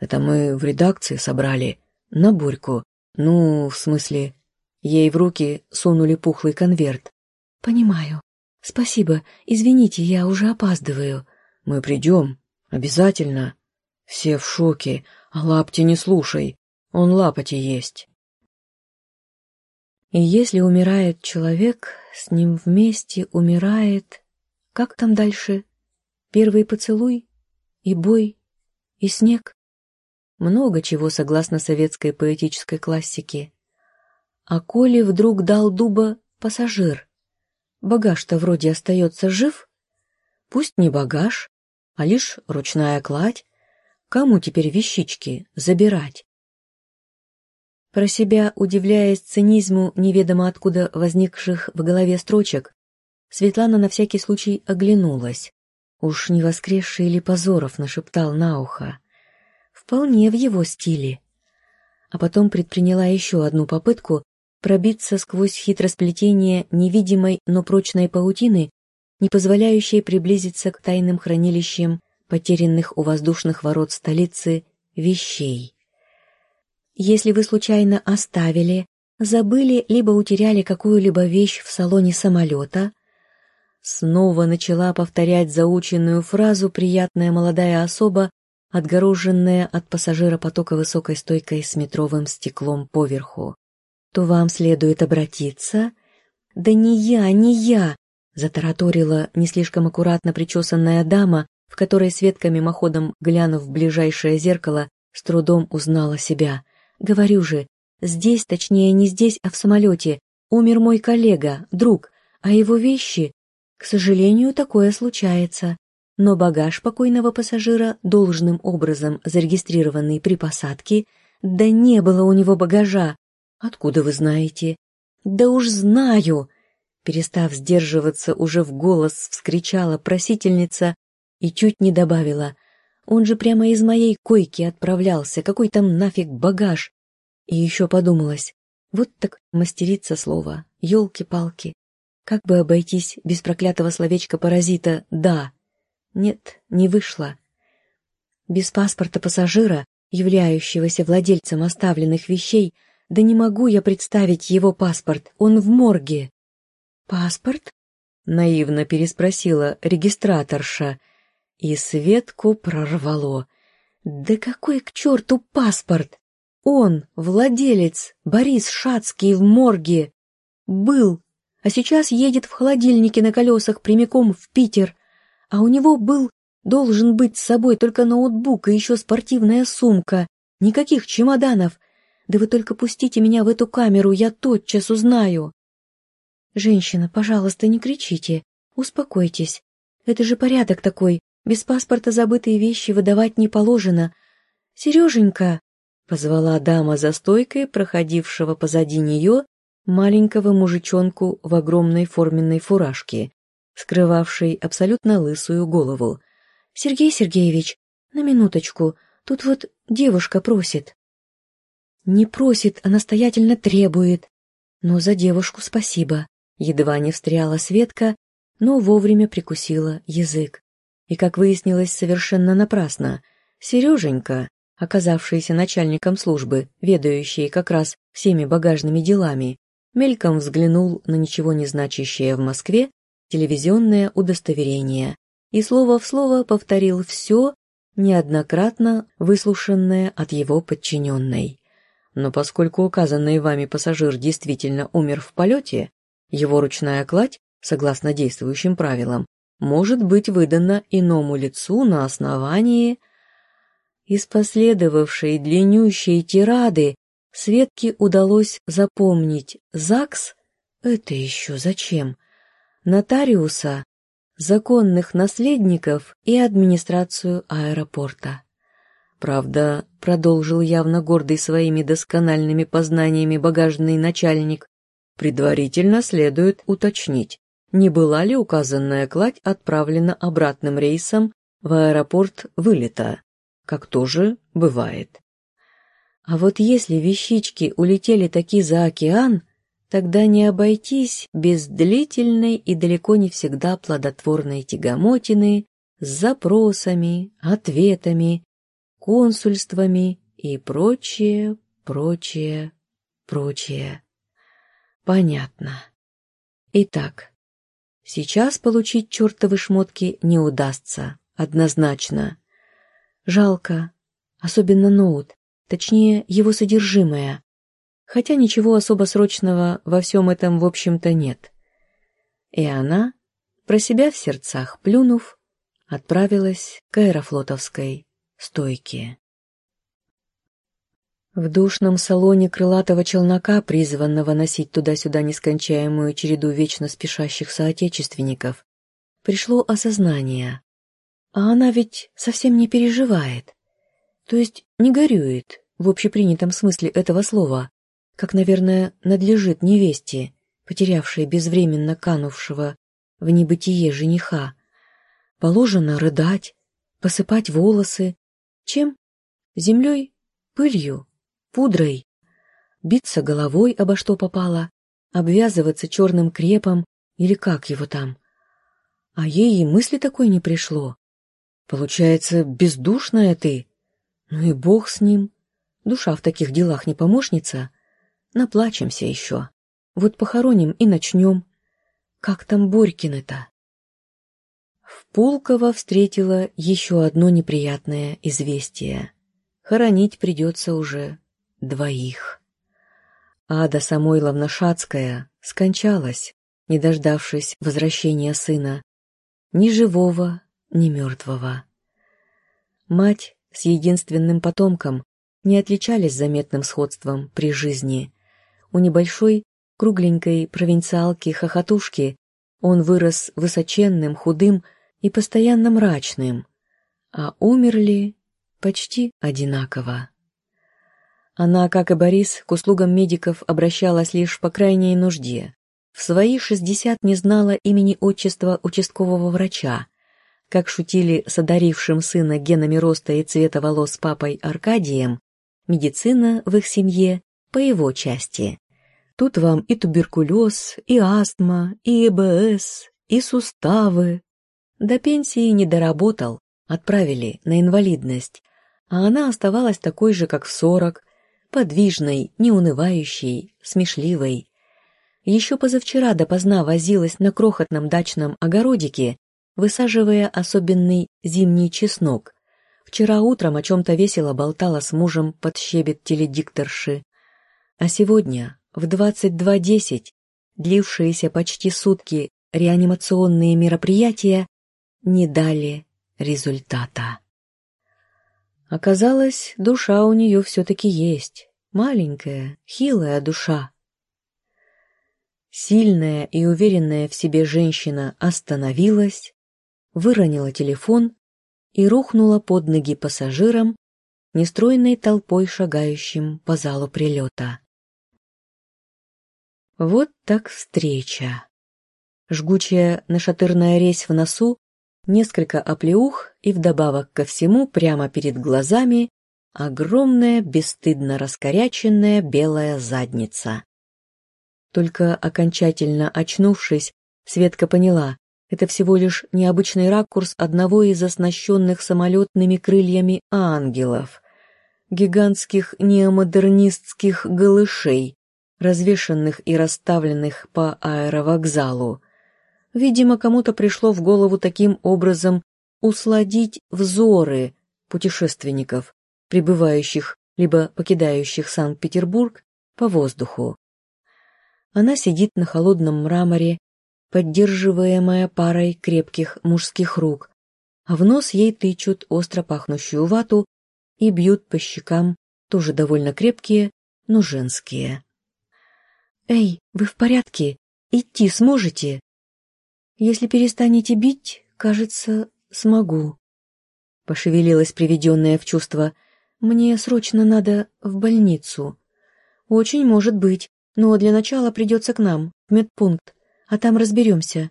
Это мы в редакции собрали. На Борьку. Ну, в смысле... Ей в руки сунули пухлый конверт. Понимаю. Спасибо. Извините, я уже опаздываю. Мы придем. Обязательно. Все в шоке. А лапти не слушай. Он лапоти есть. И если умирает человек, с ним вместе умирает... Как там дальше? Первый поцелуй? И бой? И снег? много чего согласно советской поэтической классике. А Коли вдруг дал дуба пассажир. Багаж-то вроде остается жив. Пусть не багаж, а лишь ручная кладь. Кому теперь вещички забирать? Про себя, удивляясь цинизму неведомо откуда возникших в голове строчек, Светлана на всякий случай оглянулась. Уж не воскресший ли Позоров нашептал на ухо вполне в его стиле. А потом предприняла еще одну попытку пробиться сквозь хитросплетение невидимой, но прочной паутины, не позволяющей приблизиться к тайным хранилищам потерянных у воздушных ворот столицы вещей. Если вы случайно оставили, забыли либо утеряли какую-либо вещь в салоне самолета, снова начала повторять заученную фразу приятная молодая особа отгороженная от пассажира потока высокой стойкой с метровым стеклом поверху, то вам следует обратиться... «Да не я, не я!» — затараторила не слишком аккуратно причесанная дама, в которой Светка мимоходом, глянув в ближайшее зеркало, с трудом узнала себя. «Говорю же, Здесь, точнее не здесь, а в самолете, умер мой коллега, друг, а его вещи... К сожалению, такое случается. Но багаж покойного пассажира, должным образом зарегистрированный при посадке, да не было у него багажа. Откуда вы знаете? Да уж знаю! Перестав сдерживаться, уже в голос вскричала просительница и чуть не добавила. Он же прямо из моей койки отправлялся, какой там нафиг багаж. И еще подумалось, вот так мастерица слова, елки-палки. Как бы обойтись без проклятого словечка-паразита «да»? Нет, не вышло. Без паспорта пассажира, являющегося владельцем оставленных вещей, да не могу я представить его паспорт, он в морге. «Паспорт?» — наивно переспросила регистраторша, и Светку прорвало. «Да какой к черту паспорт? Он, владелец, Борис Шацкий в морге. Был, а сейчас едет в холодильнике на колесах прямиком в Питер. А у него был, должен быть с собой только ноутбук и еще спортивная сумка. Никаких чемоданов. Да вы только пустите меня в эту камеру, я тотчас узнаю. Женщина, пожалуйста, не кричите. Успокойтесь. Это же порядок такой. Без паспорта забытые вещи выдавать не положено. Сереженька, Позвала дама за стойкой, проходившего позади нее, маленького мужичонку в огромной форменной фуражке, скрывавшей абсолютно лысую голову. «Сергей Сергеевич, на минуточку, тут вот девушка просит». «Не просит, а настоятельно требует. Но за девушку спасибо». Едва не встряла Светка, но вовремя прикусила язык. И, как выяснилось, совершенно напрасно. Сереженька, оказавшийся начальником службы, ведающий как раз всеми багажными делами, мельком взглянул на ничего не значащее в Москве телевизионное удостоверение и слово в слово повторил все, неоднократно выслушанное от его подчиненной. Но поскольку указанный вами пассажир действительно умер в полете, его ручная кладь, согласно действующим правилам, может быть выдана иному лицу на основании из последовавшей длиннющей тирады Светке удалось запомнить ЗАГС — это еще зачем? Нотариуса, законных наследников и администрацию аэропорта. Правда, продолжил явно гордый своими доскональными познаниями багажный начальник, предварительно следует уточнить, не была ли указанная кладь отправлена обратным рейсом в аэропорт вылета как тоже бывает. А вот если вещички улетели таки за океан, тогда не обойтись без длительной и далеко не всегда плодотворной тягомотины с запросами, ответами, консульствами и прочее, прочее, прочее. Понятно. Итак, сейчас получить чертовы шмотки не удастся, однозначно. Жалко, особенно ноут, точнее его содержимое. Хотя ничего особо срочного во всем этом в общем-то нет. И она, про себя в сердцах плюнув, отправилась к аэрофлотовской стойке. В душном салоне крылатого челнока, призванного носить туда-сюда нескончаемую череду вечно спешащих соотечественников, пришло осознание. А она ведь совсем не переживает. То есть не горюет, в общепринятом смысле этого слова, как, наверное, надлежит невесте, потерявшей безвременно канувшего в небытие жениха. Положено рыдать, посыпать волосы. Чем? Землей, пылью, пудрой. Биться головой обо что попало, обвязываться черным крепом или как его там. А ей и мысли такой не пришло. Получается, бездушная ты? Ну и бог с ним. Душа в таких делах не помощница. Наплачемся еще. Вот похороним и начнем. Как там Борькины-то? В Пулково встретила еще одно неприятное известие. Хоронить придется уже двоих. Ада Самойловна Шацкая скончалась, не дождавшись возвращения сына. Ни живого, ни мертвого. Мать с единственным потомком не отличались заметным сходством при жизни. У небольшой, кругленькой провинциалки-хохотушки он вырос высоченным, худым и постоянно мрачным, а умерли почти одинаково. Она, как и Борис, к услугам медиков обращалась лишь по крайней нужде. В свои шестьдесят не знала имени отчества участкового врача. Как шутили с одарившим сына генами роста и цвета волос папой Аркадием, медицина в их семье по его части. Тут вам и туберкулез, и астма, и ЭБС, и суставы. До пенсии не доработал, отправили на инвалидность, а она оставалась такой же, как в сорок, подвижной, неунывающей, смешливой. Еще позавчера допоздна возилась на крохотном дачном огородике, высаживая особенный зимний чеснок. Вчера утром о чем-то весело болтала с мужем под щебет теледикторши. А сегодня, в 22.10, длившиеся почти сутки реанимационные мероприятия, не дали результата. Оказалось, душа у нее все-таки есть, маленькая, хилая душа. Сильная и уверенная в себе женщина остановилась, выронила телефон и рухнула под ноги пассажирам, нестройной толпой шагающим по залу прилета. Вот так встреча. Жгучая нашатырная резь в носу несколько оплеух и вдобавок ко всему прямо перед глазами огромная, бесстыдно раскоряченная белая задница. Только окончательно очнувшись, Светка поняла, это всего лишь необычный ракурс одного из оснащенных самолетными крыльями ангелов, гигантских неомодернистских голышей, развешанных и расставленных по аэровокзалу. Видимо, кому-то пришло в голову таким образом усладить взоры путешественников, прибывающих либо покидающих Санкт-Петербург по воздуху. Она сидит на холодном мраморе, поддерживаемая парой крепких мужских рук, а в нос ей тычут остро пахнущую вату и бьют по щекам тоже довольно крепкие, но женские. «Эй, вы в порядке? Идти сможете?» Если перестанете бить, кажется, смогу. Пошевелилась приведенная в чувство. Мне срочно надо в больницу. Очень может быть, но для начала придется к нам, в медпункт, а там разберемся.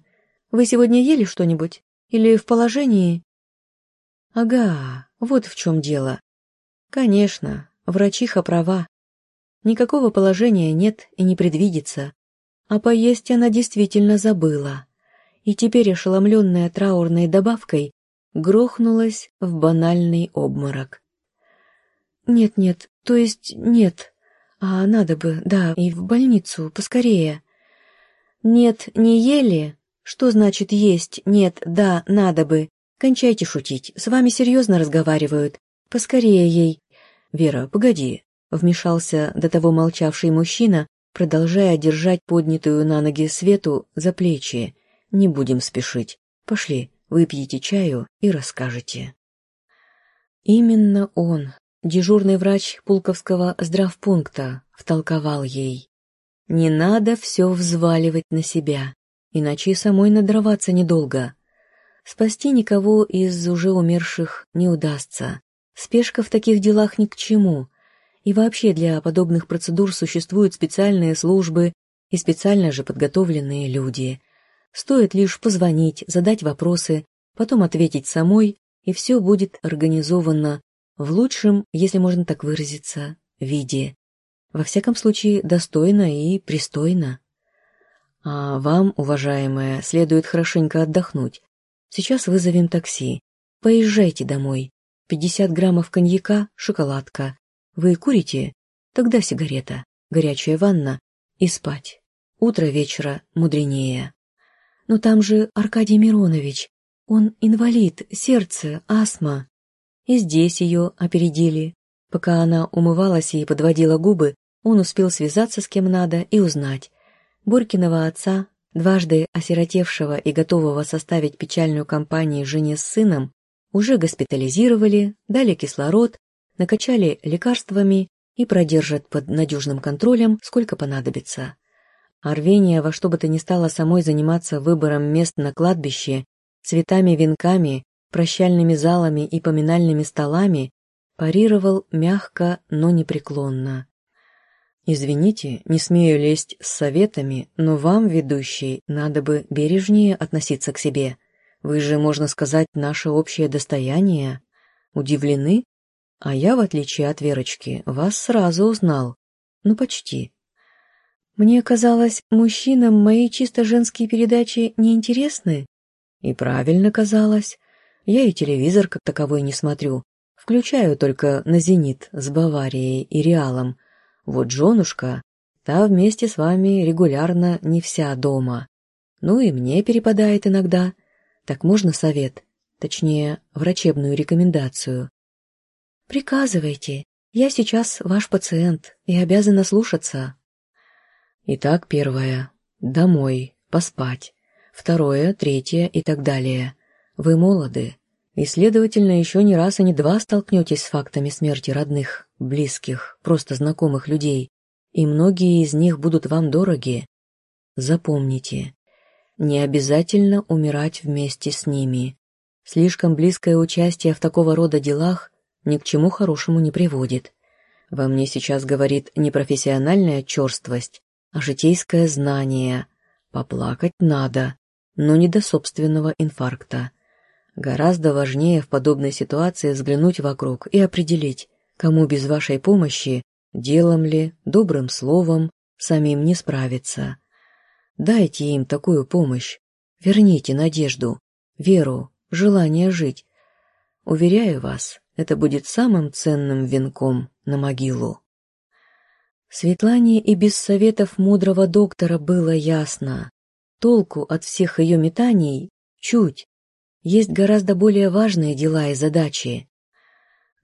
Вы сегодня ели что-нибудь? Или в положении? Ага, вот в чем дело. Конечно, врачиха права. Никакого положения нет и не предвидится. А поесть она действительно забыла и теперь, ошеломленная траурной добавкой, грохнулась в банальный обморок. «Нет-нет, то есть нет, а надо бы, да, и в больницу, поскорее». «Нет, не ели? Что значит есть, нет, да, надо бы? Кончайте шутить, с вами серьезно разговаривают. Поскорее ей». «Вера, погоди», — вмешался до того молчавший мужчина, продолжая держать поднятую на ноги Свету за плечи. Не будем спешить. Пошли, выпьете чаю и расскажете. Именно он, дежурный врач Пулковского здравпункта, втолковал ей. Не надо все взваливать на себя, иначе и самой надрываться недолго. Спасти никого из уже умерших не удастся. Спешка в таких делах ни к чему. И вообще для подобных процедур существуют специальные службы и специально же подготовленные люди. Стоит лишь позвонить, задать вопросы, потом ответить самой, и все будет организовано в лучшем, если можно так выразиться, виде. Во всяком случае, достойно и пристойно. А вам, уважаемая, следует хорошенько отдохнуть. Сейчас вызовем такси. Поезжайте домой. 50 граммов коньяка, шоколадка. Вы курите? Тогда сигарета, горячая ванна и спать. Утро вечера мудренее. Но там же Аркадий Миронович. Он инвалид, сердце, астма. И здесь ее опередили. Пока она умывалась и подводила губы, он успел связаться с кем надо и узнать. Борькиного отца, дважды осиротевшего и готового составить печальную компанию жене с сыном, уже госпитализировали, дали кислород, накачали лекарствами и продержат под надежным контролем, сколько понадобится. А рвение во что бы то ни стало самой заниматься выбором мест на кладбище, цветами-венками, прощальными залами и поминальными столами парировал мягко, но непреклонно. «Извините, не смею лезть с советами, но вам, ведущий, надо бы бережнее относиться к себе. Вы же, можно сказать, наше общее достояние. Удивлены? А я, в отличие от Верочки, вас сразу узнал. Ну, почти. Мне казалось, мужчинам мои чисто женские передачи неинтересны. И правильно казалось. Я и телевизор как таковой не смотрю. Включаю только на «Зенит» с Баварией и Реалом. Вот женушка, та вместе с вами регулярно не вся дома. Ну и мне перепадает иногда. Так можно совет? Точнее, врачебную рекомендацию. Приказывайте. Я сейчас ваш пациент и обязана слушаться. Итак, первое. Домой, поспать. Второе, третье и так далее. Вы молоды, и, следовательно, еще не раз и не два столкнетесь с фактами смерти родных, близких, просто знакомых людей, и многие из них будут вам дороги. Запомните, не обязательно умирать вместе с ними. Слишком близкое участие в такого рода делах ни к чему хорошему не приводит. Во мне сейчас говорит не профессиональная черствость, а житейское знание. Поплакать надо, но не до собственного инфаркта. Гораздо важнее в подобной ситуации взглянуть вокруг и определить, кому без вашей помощи, делом ли, добрым словом, самим не справиться. Дайте им такую помощь, верните надежду, веру, желание жить. Уверяю вас, это будет самым ценным венком на могилу. Светлане и без советов мудрого доктора было ясно. Толку от всех ее метаний чуть, есть гораздо более важные дела и задачи.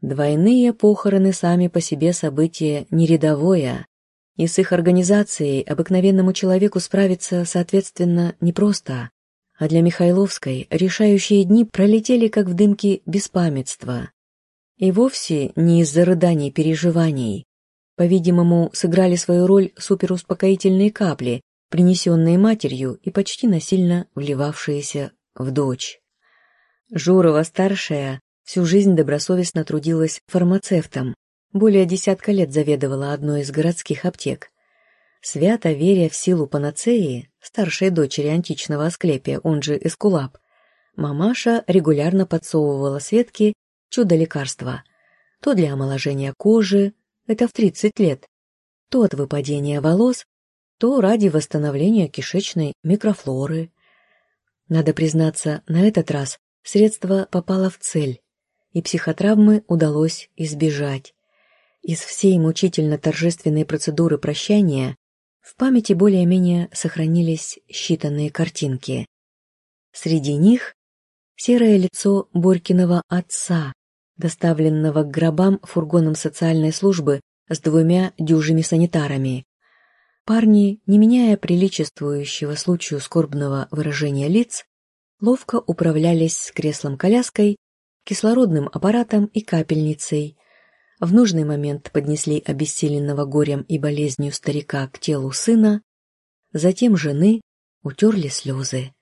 Двойные похороны сами по себе событие не рядовое, и с их организацией обыкновенному человеку справиться, соответственно, непросто. А для Михайловской решающие дни пролетели как в дымке беспамятства. И вовсе не из-за рыданий переживаний. По-видимому, сыграли свою роль суперуспокоительные капли, принесенные матерью и почти насильно вливавшиеся в дочь. Журова-старшая всю жизнь добросовестно трудилась фармацевтом, более десятка лет заведовала одной из городских аптек. Свято веря в силу панацеи, старшей дочери античного Асклепия, он же Эскулап, мамаша регулярно подсовывала Светке чудо-лекарства. То для омоложения кожи, это в 30 лет, то от выпадения волос, то ради восстановления кишечной микрофлоры. Надо признаться, на этот раз Средство попало в цель, и психотравмы удалось избежать. Из всей мучительно торжественной процедуры прощания в памяти более-менее сохранились считанные картинки. Среди них серое лицо Борькиного отца, доставленного к гробам фургоном социальной службы с двумя дюжими санитарами. Парни, не меняя приличествующего случаю скорбного выражения лиц, ловко управлялись с креслом-коляской, кислородным аппаратом и капельницей. В нужный момент поднесли обессиленного горем и болезнью старика к телу сына, затем жены утерли слезы.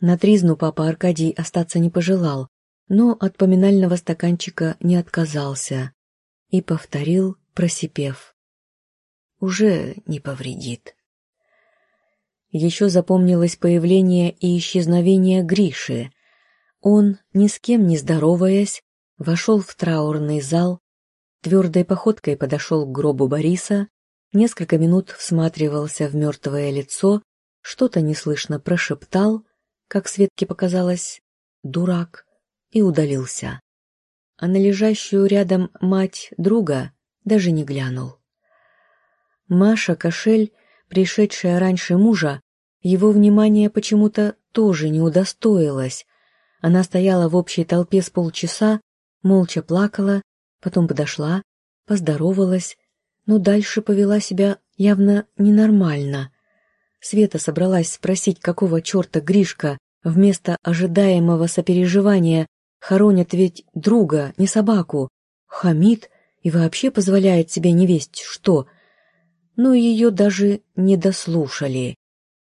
На тризну папа Аркадий остаться не пожелал, но от поминального стаканчика не отказался и повторил, просипев. «Уже не повредит». Еще запомнилось появление и исчезновение Гриши. Он, ни с кем не здороваясь, вошел в траурный зал, твердой походкой подошел к гробу Бориса, несколько минут всматривался в мертвое лицо, что-то неслышно прошептал, как Светке показалось, дурак, и удалился. А на лежащую рядом мать друга даже не глянул. Маша Кошель пришедшая раньше мужа, его внимание почему-то тоже не удостоилось. Она стояла в общей толпе с полчаса, молча плакала, потом подошла, поздоровалась, но дальше повела себя явно ненормально. Света собралась спросить, какого черта Гришка вместо ожидаемого сопереживания хоронят ведь друга, не собаку, хамит и вообще позволяет себе невесть что. Но ее даже не дослушали.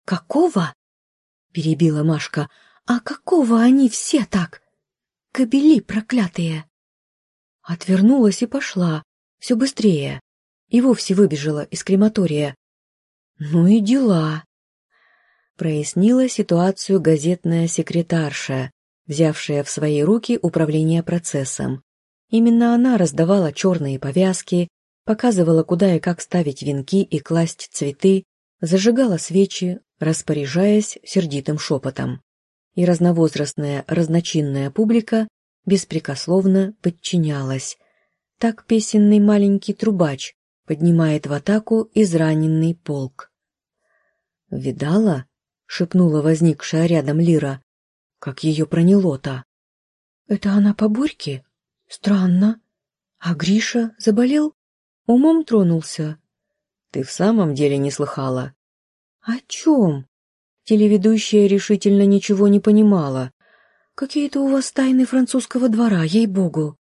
«Какого?» — перебила Машка. «А какого они все так? Кобели проклятые!» Отвернулась и пошла, все быстрее, и вовсе выбежала из крематория. Ну и дела. Прояснила ситуацию газетная секретарша, взявшая в свои руки управление процессом. Именно она раздавала черные повязки, показывала, куда и как ставить венки и класть цветы, зажигала свечи, распоряжаясь сердитым шепотом. И разновозрастная разночинная публика беспрекословно подчинялась. Так песенный маленький трубач поднимает в атаку израненный полк. «Видала?» — шепнула возникшая рядом Лира. «Как ее проняло-то!» «Это она по бурьке? Странно. А Гриша заболел? Умом тронулся?» «Ты в самом деле не слыхала?» «О чем?» Телеведущая решительно ничего не понимала. Какие-то у вас тайны французского двора, ей-богу.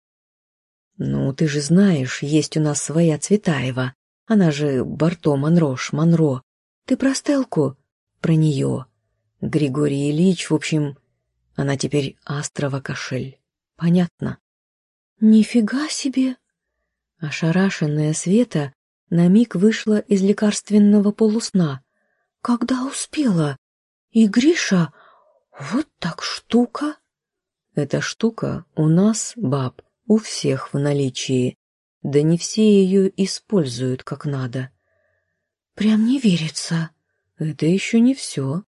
Ну, ты же знаешь, есть у нас своя Цветаева. Она же Барто Монрош, Монро. Ты про Стелку? Про нее. Григорий Ильич, в общем, она теперь Астрова кошель. Понятно? Нифига себе! Ошарашенная Света на миг вышла из лекарственного полусна. Когда успела? И Гриша вот так штука. Эта штука у нас, баб, у всех в наличии. Да не все ее используют как надо. Прям не верится. Это еще не все.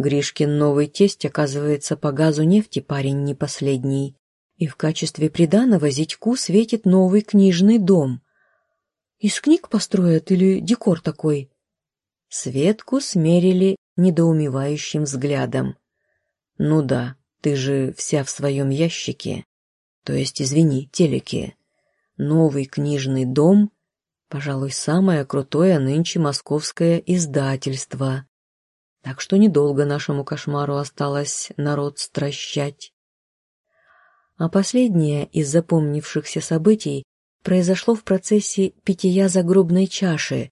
Гришкин новый тесть, оказывается, по газу нефти парень не последний. И в качестве приданого зятьку светит новый книжный дом. Из книг построят или декор такой? Светку смерили недоумевающим взглядом. Ну да, ты же вся в своем ящике. То есть, извини, телеке. Новый книжный дом, пожалуй, самое крутое нынче московское издательство. Так что недолго нашему кошмару осталось народ стращать. А последнее из запомнившихся событий произошло в процессе питья загробной чаши,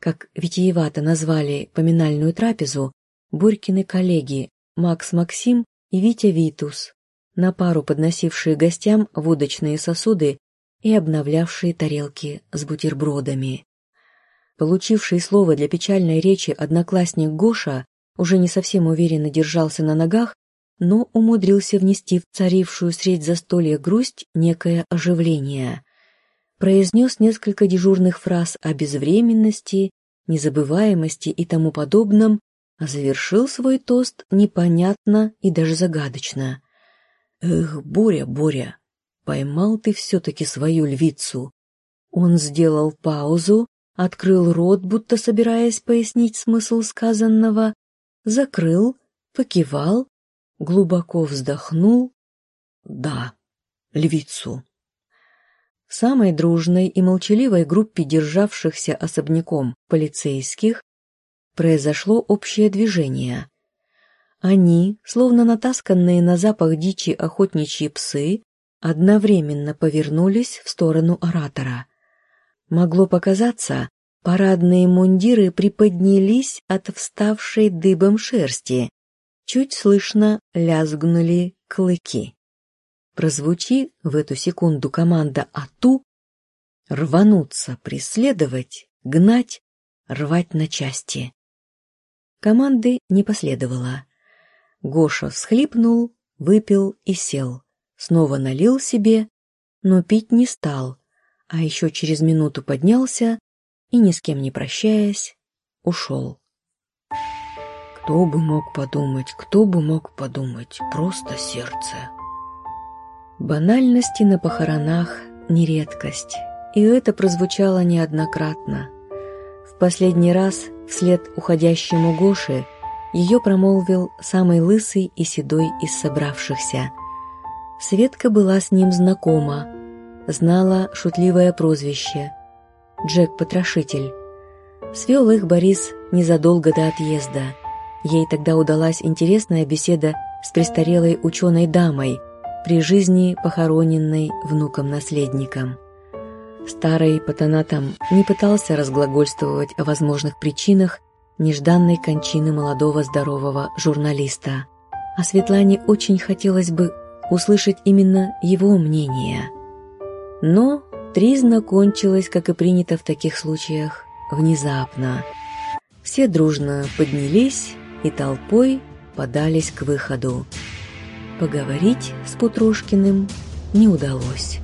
как витиевато назвали поминальную трапезу Бурькины коллеги Макс Максим и Витя Витус, на пару подносившие гостям водочные сосуды и обновлявшие тарелки с бутербродами. Получивший слово для печальной речи одноклассник Гоша уже не совсем уверенно держался на ногах, но умудрился внести в царившую средь застолья грусть некое оживление. Произнес несколько дежурных фраз о безвременности, незабываемости и тому подобном, а завершил свой тост непонятно и даже загадочно. «Эх, Боря, Боря, поймал ты все-таки свою львицу». Он сделал паузу, открыл рот, будто собираясь пояснить смысл сказанного, закрыл, покивал, глубоко вздохнул. «Да, львицу». В самой дружной и молчаливой группе державшихся особняком полицейских произошло общее движение. Они, словно натасканные на запах дичи охотничьи псы, одновременно повернулись в сторону оратора. Могло показаться, парадные мундиры приподнялись от вставшей дыбом шерсти, чуть слышно лязгнули клыки. Прозвучи в эту секунду команда «Ату», рвануться, преследовать, гнать, рвать на части. Команды не последовало. Гоша всхлипнул, выпил и сел. Снова налил себе, но пить не стал, а еще через минуту поднялся и, ни с кем не прощаясь, ушел. Кто бы мог подумать, кто бы мог подумать, просто сердце. Банальности на похоронах – не редкость, и это прозвучало неоднократно. В последний раз Вслед уходящему Гоше ее промолвил самый лысый и седой из собравшихся. Светка была с ним знакома, знала шутливое прозвище – Джек-потрошитель. Свел их Борис незадолго до отъезда. Ей тогда удалась интересная беседа с престарелой ученой дамой, при жизни похороненной внуком-наследником. Старый патанатом не пытался разглагольствовать о возможных причинах нежданной кончины молодого здорового журналиста, а Светлане очень хотелось бы услышать именно его мнение. Но тризна кончилась, как и принято в таких случаях, внезапно. Все дружно поднялись и толпой подались к выходу. Поговорить с Путрушкиным не удалось.